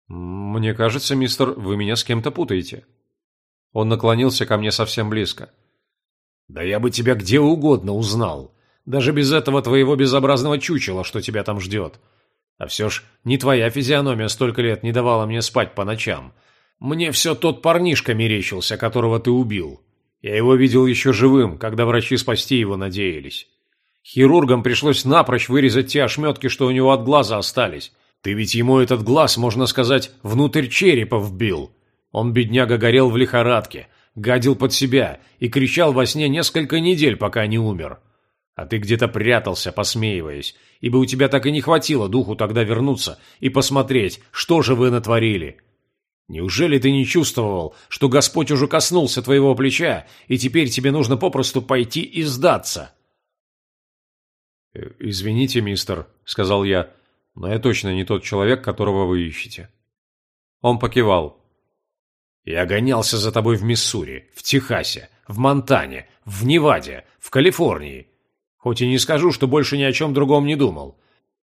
Мне кажется, мистер, вы меня с кем-то путаете. Он наклонился ко мне совсем близко. Да я бы тебя где угодно узнал. Даже без этого твоего безобразного чучела, что тебя там ждет. А все ж не твоя физиономия столько лет не давала мне спать по ночам. Мне все тот парнишка мерещился, которого ты убил. Я его видел еще живым, когда врачи спасти его надеялись. Хирургам пришлось напрочь вырезать те ошметки, что у него от глаза остались. Ты ведь ему этот глаз, можно сказать, внутрь черепа вбил. Он, бедняга, горел в лихорадке, гадил под себя и кричал во сне несколько недель, пока не умер. А ты где-то прятался, посмеиваясь, ибо у тебя так и не хватило духу тогда вернуться и посмотреть, что же вы натворили. Неужели ты не чувствовал, что Господь уже коснулся твоего плеча, и теперь тебе нужно попросту пойти и сдаться?» «Э, «Извините, мистер», — сказал я, — «но я точно не тот человек, которого вы ищете». Он покивал. «Я гонялся за тобой в Миссури, в Техасе, в Монтане, в Неваде, в Калифорнии. Хоть и не скажу, что больше ни о чем другом не думал.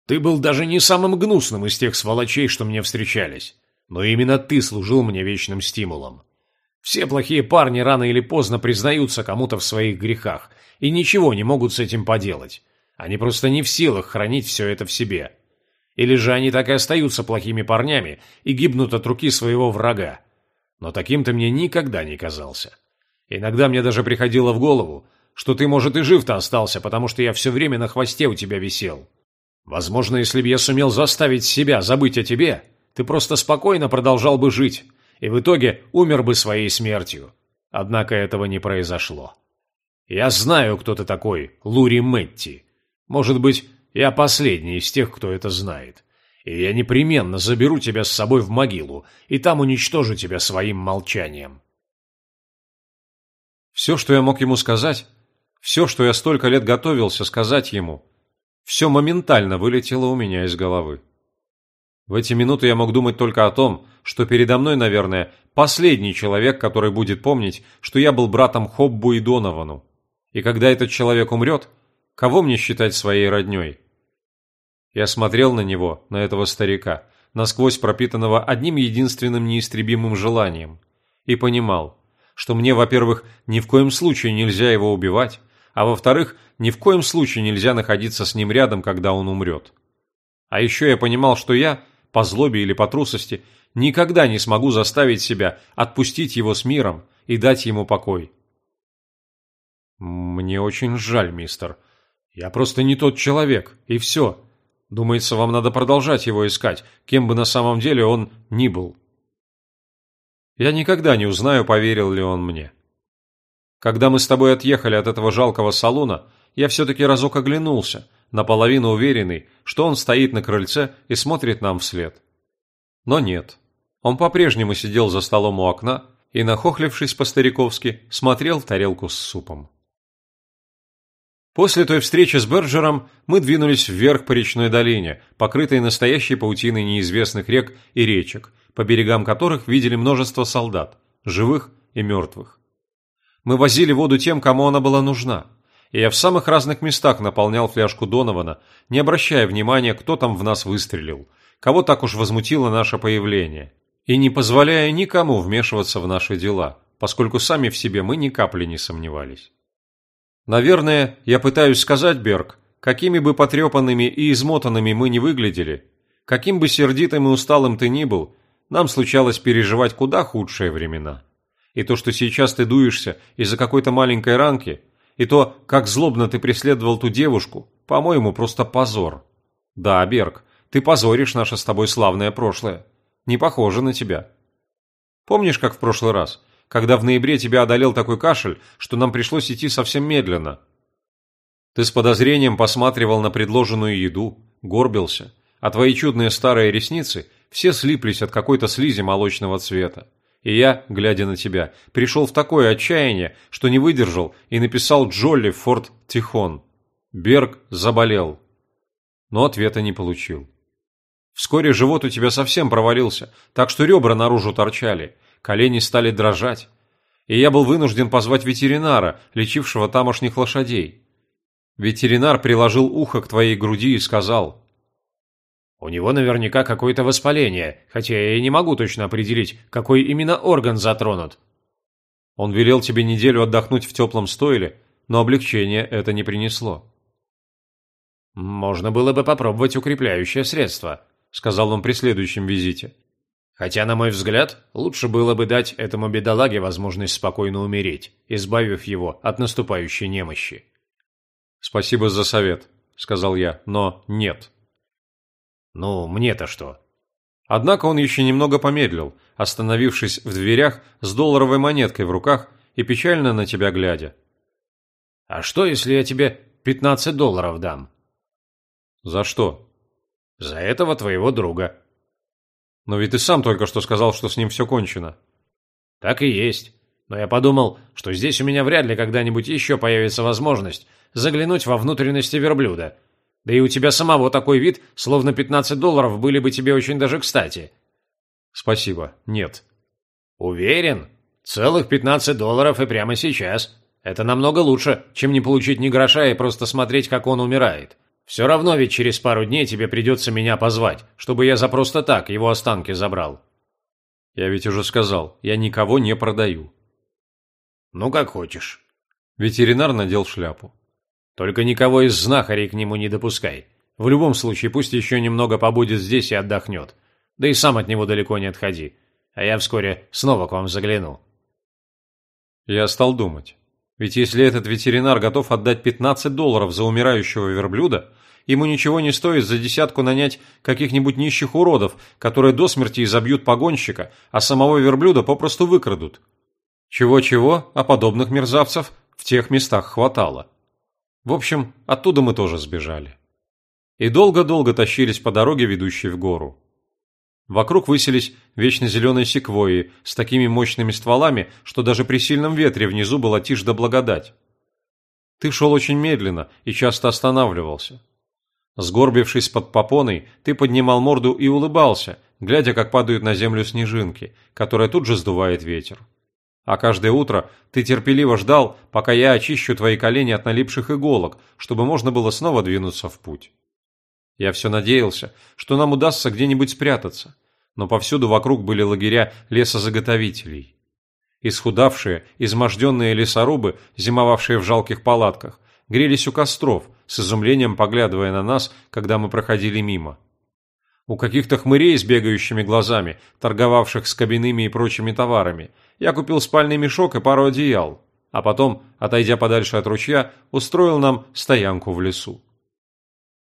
Ты был даже не самым гнусным из тех сволочей, что мне встречались. Но именно ты служил мне вечным стимулом. Все плохие парни рано или поздно признаются кому-то в своих грехах и ничего не могут с этим поделать. Они просто не в силах хранить все это в себе. Или же они так и остаются плохими парнями и гибнут от руки своего врага. Но таким ты мне никогда не казался. Иногда мне даже приходило в голову, что ты, может, и жив-то остался, потому что я все время на хвосте у тебя висел. Возможно, если бы я сумел заставить себя забыть о тебе, ты просто спокойно продолжал бы жить, и в итоге умер бы своей смертью. Однако этого не произошло. Я знаю, кто ты такой, Лури Мэтти. Может быть, я последний из тех, кто это знает. И я непременно заберу тебя с собой в могилу, и там уничтожу тебя своим молчанием. Все, что я мог ему сказать, все, что я столько лет готовился сказать ему, все моментально вылетело у меня из головы. В эти минуты я мог думать только о том, что передо мной, наверное, последний человек, который будет помнить, что я был братом Хоббу и Доновану. И когда этот человек умрет, кого мне считать своей родней? Я смотрел на него, на этого старика, насквозь пропитанного одним единственным неистребимым желанием, и понимал, что мне, во-первых, ни в коем случае нельзя его убивать, а во-вторых, ни в коем случае нельзя находиться с ним рядом, когда он умрет. А еще я понимал, что я, по злобе или по трусости, никогда не смогу заставить себя отпустить его с миром и дать ему покой. Мне очень жаль, мистер. Я просто не тот человек, и все. Думается, вам надо продолжать его искать, кем бы на самом деле он ни был. Я никогда не узнаю, поверил ли он мне. Когда мы с тобой отъехали от этого жалкого салуна, я все-таки разок оглянулся, наполовину уверенный, что он стоит на крыльце и смотрит нам вслед. Но нет. Он по-прежнему сидел за столом у окна и, нахохлившись по-стариковски, смотрел в тарелку с супом. После той встречи с Берджером мы двинулись вверх по речной долине, покрытой настоящей паутиной неизвестных рек и речек, по берегам которых видели множество солдат, живых и мертвых. Мы возили воду тем, кому она была нужна. И я в самых разных местах наполнял фляжку Донована, не обращая внимания, кто там в нас выстрелил, кого так уж возмутило наше появление, и не позволяя никому вмешиваться в наши дела, поскольку сами в себе мы ни капли не сомневались. Наверное, я пытаюсь сказать, Берг, какими бы потрепанными и измотанными мы не выглядели, каким бы сердитым и усталым ты ни был, нам случалось переживать куда худшие времена. И то, что сейчас ты дуешься из-за какой-то маленькой ранки, и то, как злобно ты преследовал ту девушку, по-моему, просто позор. Да, Берг, ты позоришь наше с тобой славное прошлое. Не похоже на тебя. Помнишь, как в прошлый раз, когда в ноябре тебя одолел такой кашель, что нам пришлось идти совсем медленно? Ты с подозрением посматривал на предложенную еду, горбился, а твои чудные старые ресницы все слиплись от какой-то слизи молочного цвета. И я, глядя на тебя, пришел в такое отчаяние, что не выдержал и написал Джолли в Форт Тихон. Берг заболел. Но ответа не получил. Вскоре живот у тебя совсем провалился, так что ребра наружу торчали, колени стали дрожать. И я был вынужден позвать ветеринара, лечившего тамошних лошадей. Ветеринар приложил ухо к твоей груди и сказал. «У него наверняка какое-то воспаление, хотя я и не могу точно определить, какой именно орган затронут». Он велел тебе неделю отдохнуть в теплом стойле, но облегчение это не принесло. «Можно было бы попробовать укрепляющее средство», — сказал он при следующем визите. «Хотя, на мой взгляд, лучше было бы дать этому бедолаге возможность спокойно умереть, избавив его от наступающей немощи». «Спасибо за совет», — сказал я, — «но нет». «Ну, мне-то что?» Однако он еще немного помедлил, остановившись в дверях с долларовой монеткой в руках и печально на тебя глядя. «А что, если я тебе 15 долларов дам?» «За что?» «За этого твоего друга». «Но ведь ты сам только что сказал, что с ним все кончено». «Так и есть. Но я подумал, что здесь у меня вряд ли когда-нибудь еще появится возможность заглянуть во внутренности верблюда. Да и у тебя самого такой вид, словно 15 долларов были бы тебе очень даже кстати». «Спасибо. Нет». «Уверен? Целых 15 долларов и прямо сейчас. Это намного лучше, чем не получить ни гроша и просто смотреть, как он умирает». Все равно ведь через пару дней тебе придется меня позвать, чтобы я за просто так его останки забрал. Я ведь уже сказал, я никого не продаю. Ну, как хочешь. Ветеринар надел шляпу. Только никого из знахарей к нему не допускай. В любом случае, пусть еще немного побудет здесь и отдохнет. Да и сам от него далеко не отходи. А я вскоре снова к вам загляну. Я стал думать. Ведь если этот ветеринар готов отдать 15 долларов за умирающего верблюда, ему ничего не стоит за десятку нанять каких-нибудь нищих уродов, которые до смерти изобьют погонщика, а самого верблюда попросту выкрадут. Чего-чего, а подобных мерзавцев в тех местах хватало. В общем, оттуда мы тоже сбежали. И долго-долго тащились по дороге, ведущей в гору. Вокруг высились вечно зеленые секвои с такими мощными стволами, что даже при сильном ветре внизу была тишь да благодать. Ты шел очень медленно и часто останавливался. Сгорбившись под попоной, ты поднимал морду и улыбался, глядя, как падают на землю снежинки, которые тут же сдувает ветер. А каждое утро ты терпеливо ждал, пока я очищу твои колени от налипших иголок, чтобы можно было снова двинуться в путь. Я все надеялся, что нам удастся где-нибудь спрятаться, но повсюду вокруг были лагеря лесозаготовителей. Исхудавшие, изможденные лесорубы, зимовавшие в жалких палатках, грелись у костров, с изумлением поглядывая на нас, когда мы проходили мимо. У каких-то хмырей с бегающими глазами, торговавших с кабинами и прочими товарами, я купил спальный мешок и пару одеял, а потом, отойдя подальше от ручья, устроил нам стоянку в лесу.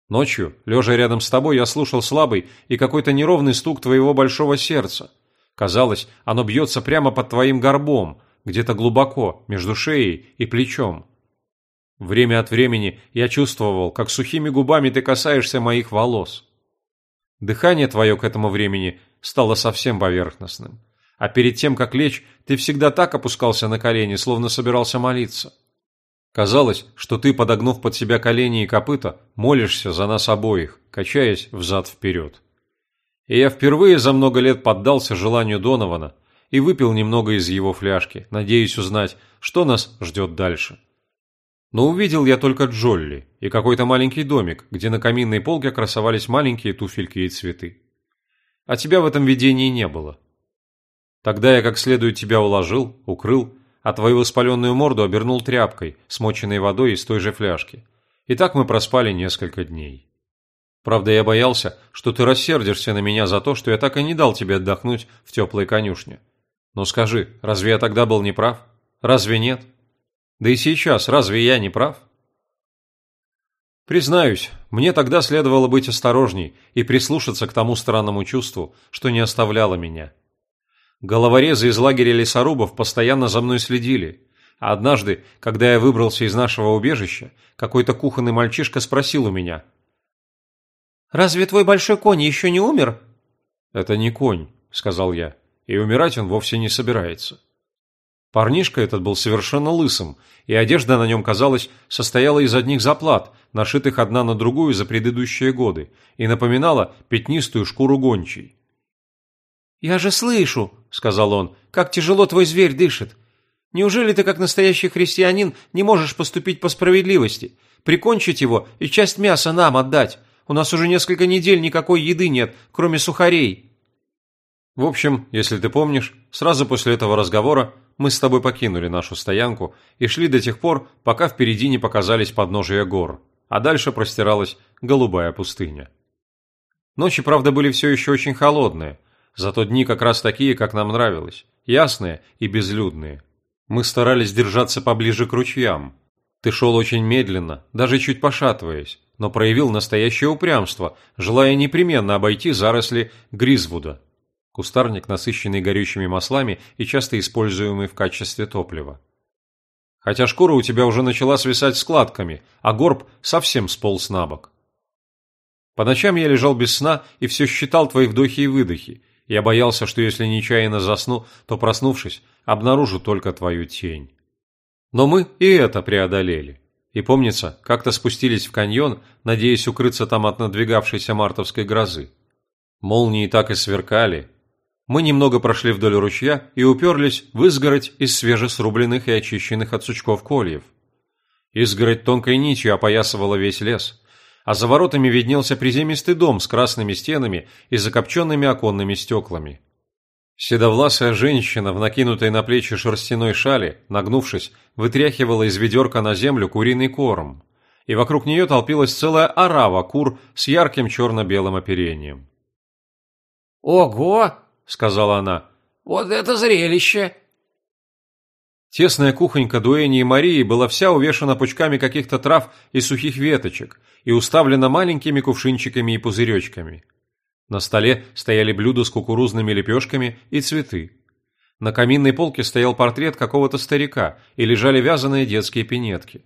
Ночью, лежа рядом с тобой, я слушал слабый и какой-то неровный стук твоего большого сердца. Казалось, оно бьется прямо под твоим горбом, где-то глубоко, между шеей и плечом. Время от времени я чувствовал, как сухими губами ты касаешься моих волос. Дыхание твое к этому времени стало совсем поверхностным. А перед тем, как лечь, ты всегда так опускался на колени, словно собирался молиться. Казалось, что ты, подогнув под себя колени и копыта, молишься за нас обоих, качаясь взад-вперед. И я впервые за много лет поддался желанию Донована и выпил немного из его фляжки, надеясь узнать, что нас ждет дальше. Но увидел я только Джолли и какой-то маленький домик, где на каминной полке красовались маленькие туфельки и цветы. А тебя в этом видении не было. Тогда я как следует тебя уложил, укрыл а твою воспаленную морду обернул тряпкой, смоченной водой из той же фляжки. И так мы проспали несколько дней. Правда, я боялся, что ты рассердишься на меня за то, что я так и не дал тебе отдохнуть в теплой конюшне. Но скажи, разве я тогда был неправ? Разве нет? Да и сейчас, разве я не прав? Признаюсь, мне тогда следовало быть осторожней и прислушаться к тому странному чувству, что не оставляло меня. Головорезы из лагеря лесорубов постоянно за мной следили. А однажды, когда я выбрался из нашего убежища, какой-то кухонный мальчишка спросил у меня. «Разве твой большой конь еще не умер?» «Это не конь», — сказал я, — «и умирать он вовсе не собирается». Парнишка этот был совершенно лысым, и одежда на нем, казалось, состояла из одних заплат, нашитых одна на другую за предыдущие годы, и напоминала пятнистую шкуру гончей. «Я же слышу», — сказал он, — «как тяжело твой зверь дышит. Неужели ты, как настоящий христианин, не можешь поступить по справедливости? Прикончить его и часть мяса нам отдать? У нас уже несколько недель никакой еды нет, кроме сухарей». В общем, если ты помнишь, сразу после этого разговора мы с тобой покинули нашу стоянку и шли до тех пор, пока впереди не показались подножия гор, а дальше простиралась голубая пустыня. Ночи, правда, были все еще очень холодные, зато дни как раз такие, как нам нравилось, ясные и безлюдные. Мы старались держаться поближе к ручьям. Ты шел очень медленно, даже чуть пошатываясь, но проявил настоящее упрямство, желая непременно обойти заросли Гризвуда. Кустарник, насыщенный горючими маслами и часто используемый в качестве топлива. Хотя шкура у тебя уже начала свисать складками, а горб совсем сполз на бок. По ночам я лежал без сна и все считал твои вдохи и выдохи. Я боялся, что если нечаянно засну, то, проснувшись, обнаружу только твою тень. Но мы и это преодолели. И помнится, как-то спустились в каньон, надеясь укрыться там от надвигавшейся мартовской грозы. Молнии так и сверкали. Мы немного прошли вдоль ручья и уперлись в изгородь из свежесрубленных и очищенных от сучков кольев. Изгородь тонкой нитью опоясывала весь лес, а за воротами виднелся приземистый дом с красными стенами и закопченными оконными стеклами. Седовласая женщина в накинутой на плечи шерстяной шали, нагнувшись, вытряхивала из ведерка на землю куриный корм, и вокруг нее толпилась целая орава кур с ярким черно-белым оперением. «Ого!» — сказала она. «Вот это зрелище!» Тесная кухонька Дуэни и Марии была вся увешана пучками каких-то трав и сухих веточек и уставлена маленькими кувшинчиками и пузыречками – на столе стояли блюда с кукурузными лепешками и цветы. На каминной полке стоял портрет какого-то старика и лежали вязаные детские пинетки.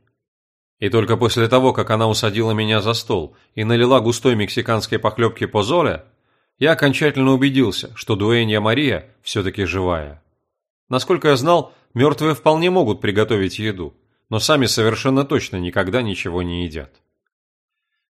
И только после того, как она усадила меня за стол и налила густой мексиканской похлебки позоле, я окончательно убедился, что Дуэнья Мария все-таки живая. Насколько я знал, мертвые вполне могут приготовить еду, но сами совершенно точно никогда ничего не едят.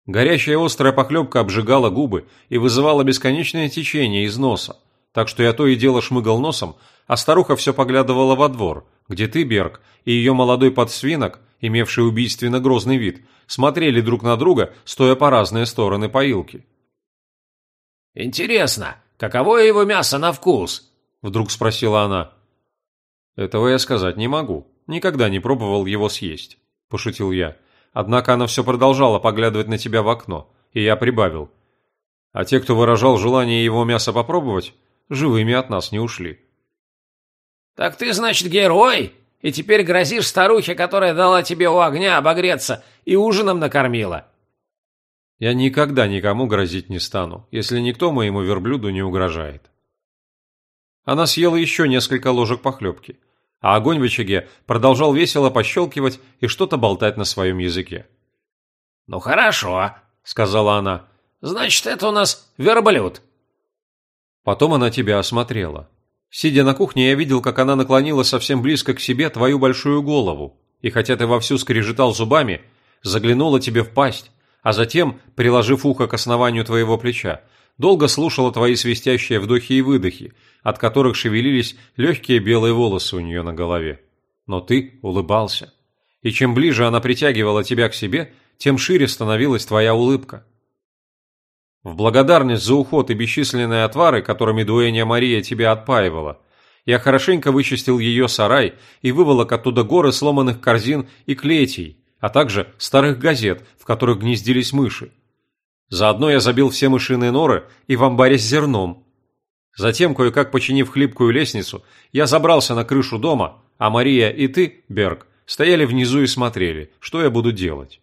Горячая острая похлебка обжигала губы и вызывала бесконечное течение из носа, так что я то и дело шмыгал носом, а старуха все поглядывала во двор, где ты, Берг, и ее молодой подсвинок, имевший убийственно грозный вид, смотрели друг на друга, стоя по разные стороны поилки. «Интересно, каково его мясо на вкус?» – вдруг спросила она. «Этого я сказать не могу. Никогда не пробовал его съесть», – пошутил я. Однако она все продолжала поглядывать на тебя в окно, и я прибавил. А те, кто выражал желание его мяса попробовать, живыми от нас не ушли. «Так ты, значит, герой? И теперь грозишь старухе, которая дала тебе у огня обогреться и ужином накормила?» «Я никогда никому грозить не стану, если никто моему верблюду не угрожает». Она съела еще несколько ложек похлебки – а огонь в очаге продолжал весело пощелкивать и что-то болтать на своем языке. «Ну хорошо», — сказала она. «Значит, это у нас верблюд». Потом она тебя осмотрела. Сидя на кухне, я видел, как она наклонила совсем близко к себе твою большую голову, и хотя ты вовсю скрежетал зубами, заглянула тебе в пасть, а затем, приложив ухо к основанию твоего плеча, долго слушала твои свистящие вдохи и выдохи, от которых шевелились легкие белые волосы у нее на голове. Но ты улыбался. И чем ближе она притягивала тебя к себе, тем шире становилась твоя улыбка. В благодарность за уход и бесчисленные отвары, которыми Дуэня Мария тебя отпаивала, я хорошенько вычистил ее сарай и выволок оттуда горы сломанных корзин и клетий, а также старых газет, в которых гнездились мыши, Заодно я забил все мышиные норы и в амбаре с зерном. Затем, кое-как починив хлипкую лестницу, я забрался на крышу дома, а Мария и ты, Берг, стояли внизу и смотрели, что я буду делать.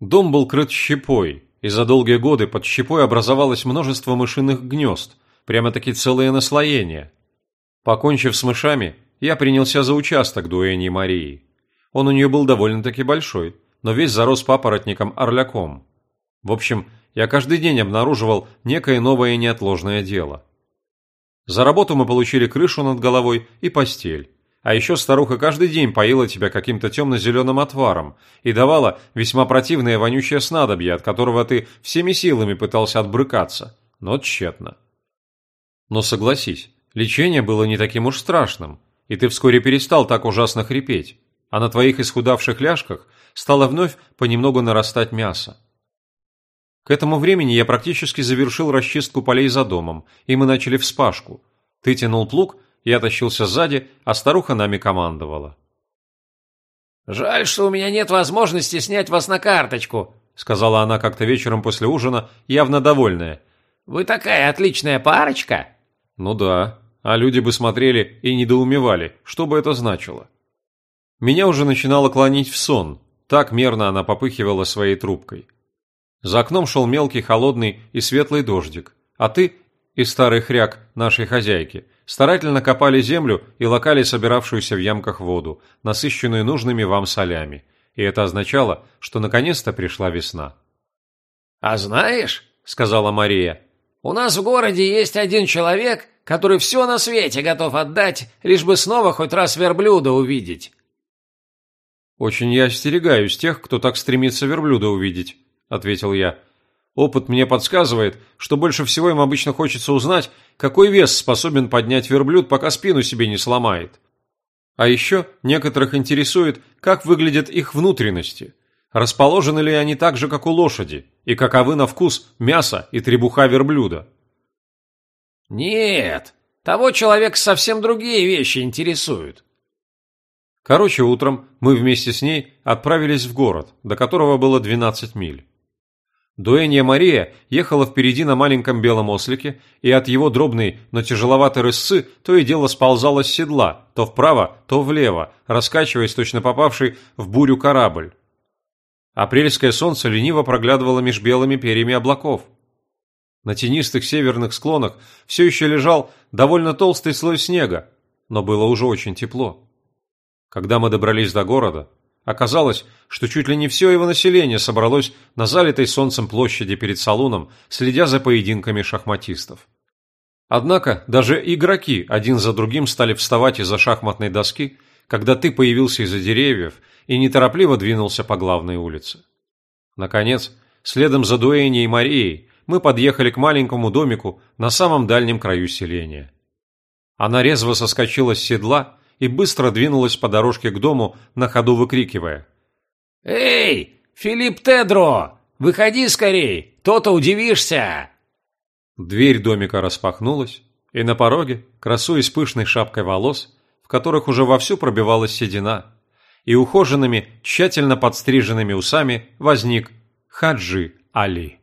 Дом был крыт щепой, и за долгие годы под щепой образовалось множество мышиных гнезд, прямо-таки целые наслоения. Покончив с мышами, я принялся за участок Дуэни Марии. Он у нее был довольно-таки большой, но весь зарос папоротником-орляком. В общем, я каждый день обнаруживал некое новое неотложное дело. За работу мы получили крышу над головой и постель. А еще старуха каждый день поила тебя каким-то темно-зеленым отваром и давала весьма противное вонючее снадобье, от которого ты всеми силами пытался отбрыкаться, но тщетно. Но согласись, лечение было не таким уж страшным, и ты вскоре перестал так ужасно хрипеть, а на твоих исхудавших ляжках стало вновь понемногу нарастать мясо. К этому времени я практически завершил расчистку полей за домом, и мы начали вспашку. Ты тянул плуг, я тащился сзади, а старуха нами командовала. «Жаль, что у меня нет возможности снять вас на карточку», сказала она как-то вечером после ужина, явно довольная. «Вы такая отличная парочка!» «Ну да, а люди бы смотрели и недоумевали, что бы это значило». Меня уже начинало клонить в сон, так мерно она попыхивала своей трубкой. За окном шел мелкий, холодный и светлый дождик, а ты и старый хряк нашей хозяйки старательно копали землю и локали собиравшуюся в ямках воду, насыщенную нужными вам солями, и это означало, что наконец-то пришла весна. «А знаешь, — сказала Мария, — у нас в городе есть один человек, который все на свете готов отдать, лишь бы снова хоть раз верблюда увидеть». «Очень я остерегаюсь тех, кто так стремится верблюда увидеть», — ответил я. «Опыт мне подсказывает, что больше всего им обычно хочется узнать, какой вес способен поднять верблюд, пока спину себе не сломает. А еще некоторых интересует, как выглядят их внутренности, расположены ли они так же, как у лошади, и каковы на вкус мясо и требуха верблюда. «Нет, того человека совсем другие вещи интересуют», Короче, утром мы вместе с ней отправились в город, до которого было 12 миль. Дуэнья Мария ехала впереди на маленьком белом ослике, и от его дробной, но тяжеловатой рысцы то и дело сползала с седла, то вправо, то влево, раскачиваясь точно попавший в бурю корабль. Апрельское солнце лениво проглядывало меж белыми перьями облаков. На тенистых северных склонах все еще лежал довольно толстый слой снега, но было уже очень тепло. Когда мы добрались до города, Оказалось, что чуть ли не все его население собралось на залитой солнцем площади перед салуном, следя за поединками шахматистов. Однако даже игроки один за другим стали вставать из-за шахматной доски, когда ты появился из-за деревьев и неторопливо двинулся по главной улице. Наконец, следом за Дуэней и Марией, мы подъехали к маленькому домику на самом дальнем краю селения. Она резво соскочила с седла и быстро двинулась по дорожке к дому, на ходу выкрикивая. «Эй, Филипп Тедро, выходи скорей, то-то удивишься!» Дверь домика распахнулась, и на пороге, красуясь пышной шапкой волос, в которых уже вовсю пробивалась седина, и ухоженными, тщательно подстриженными усами возник Хаджи Али.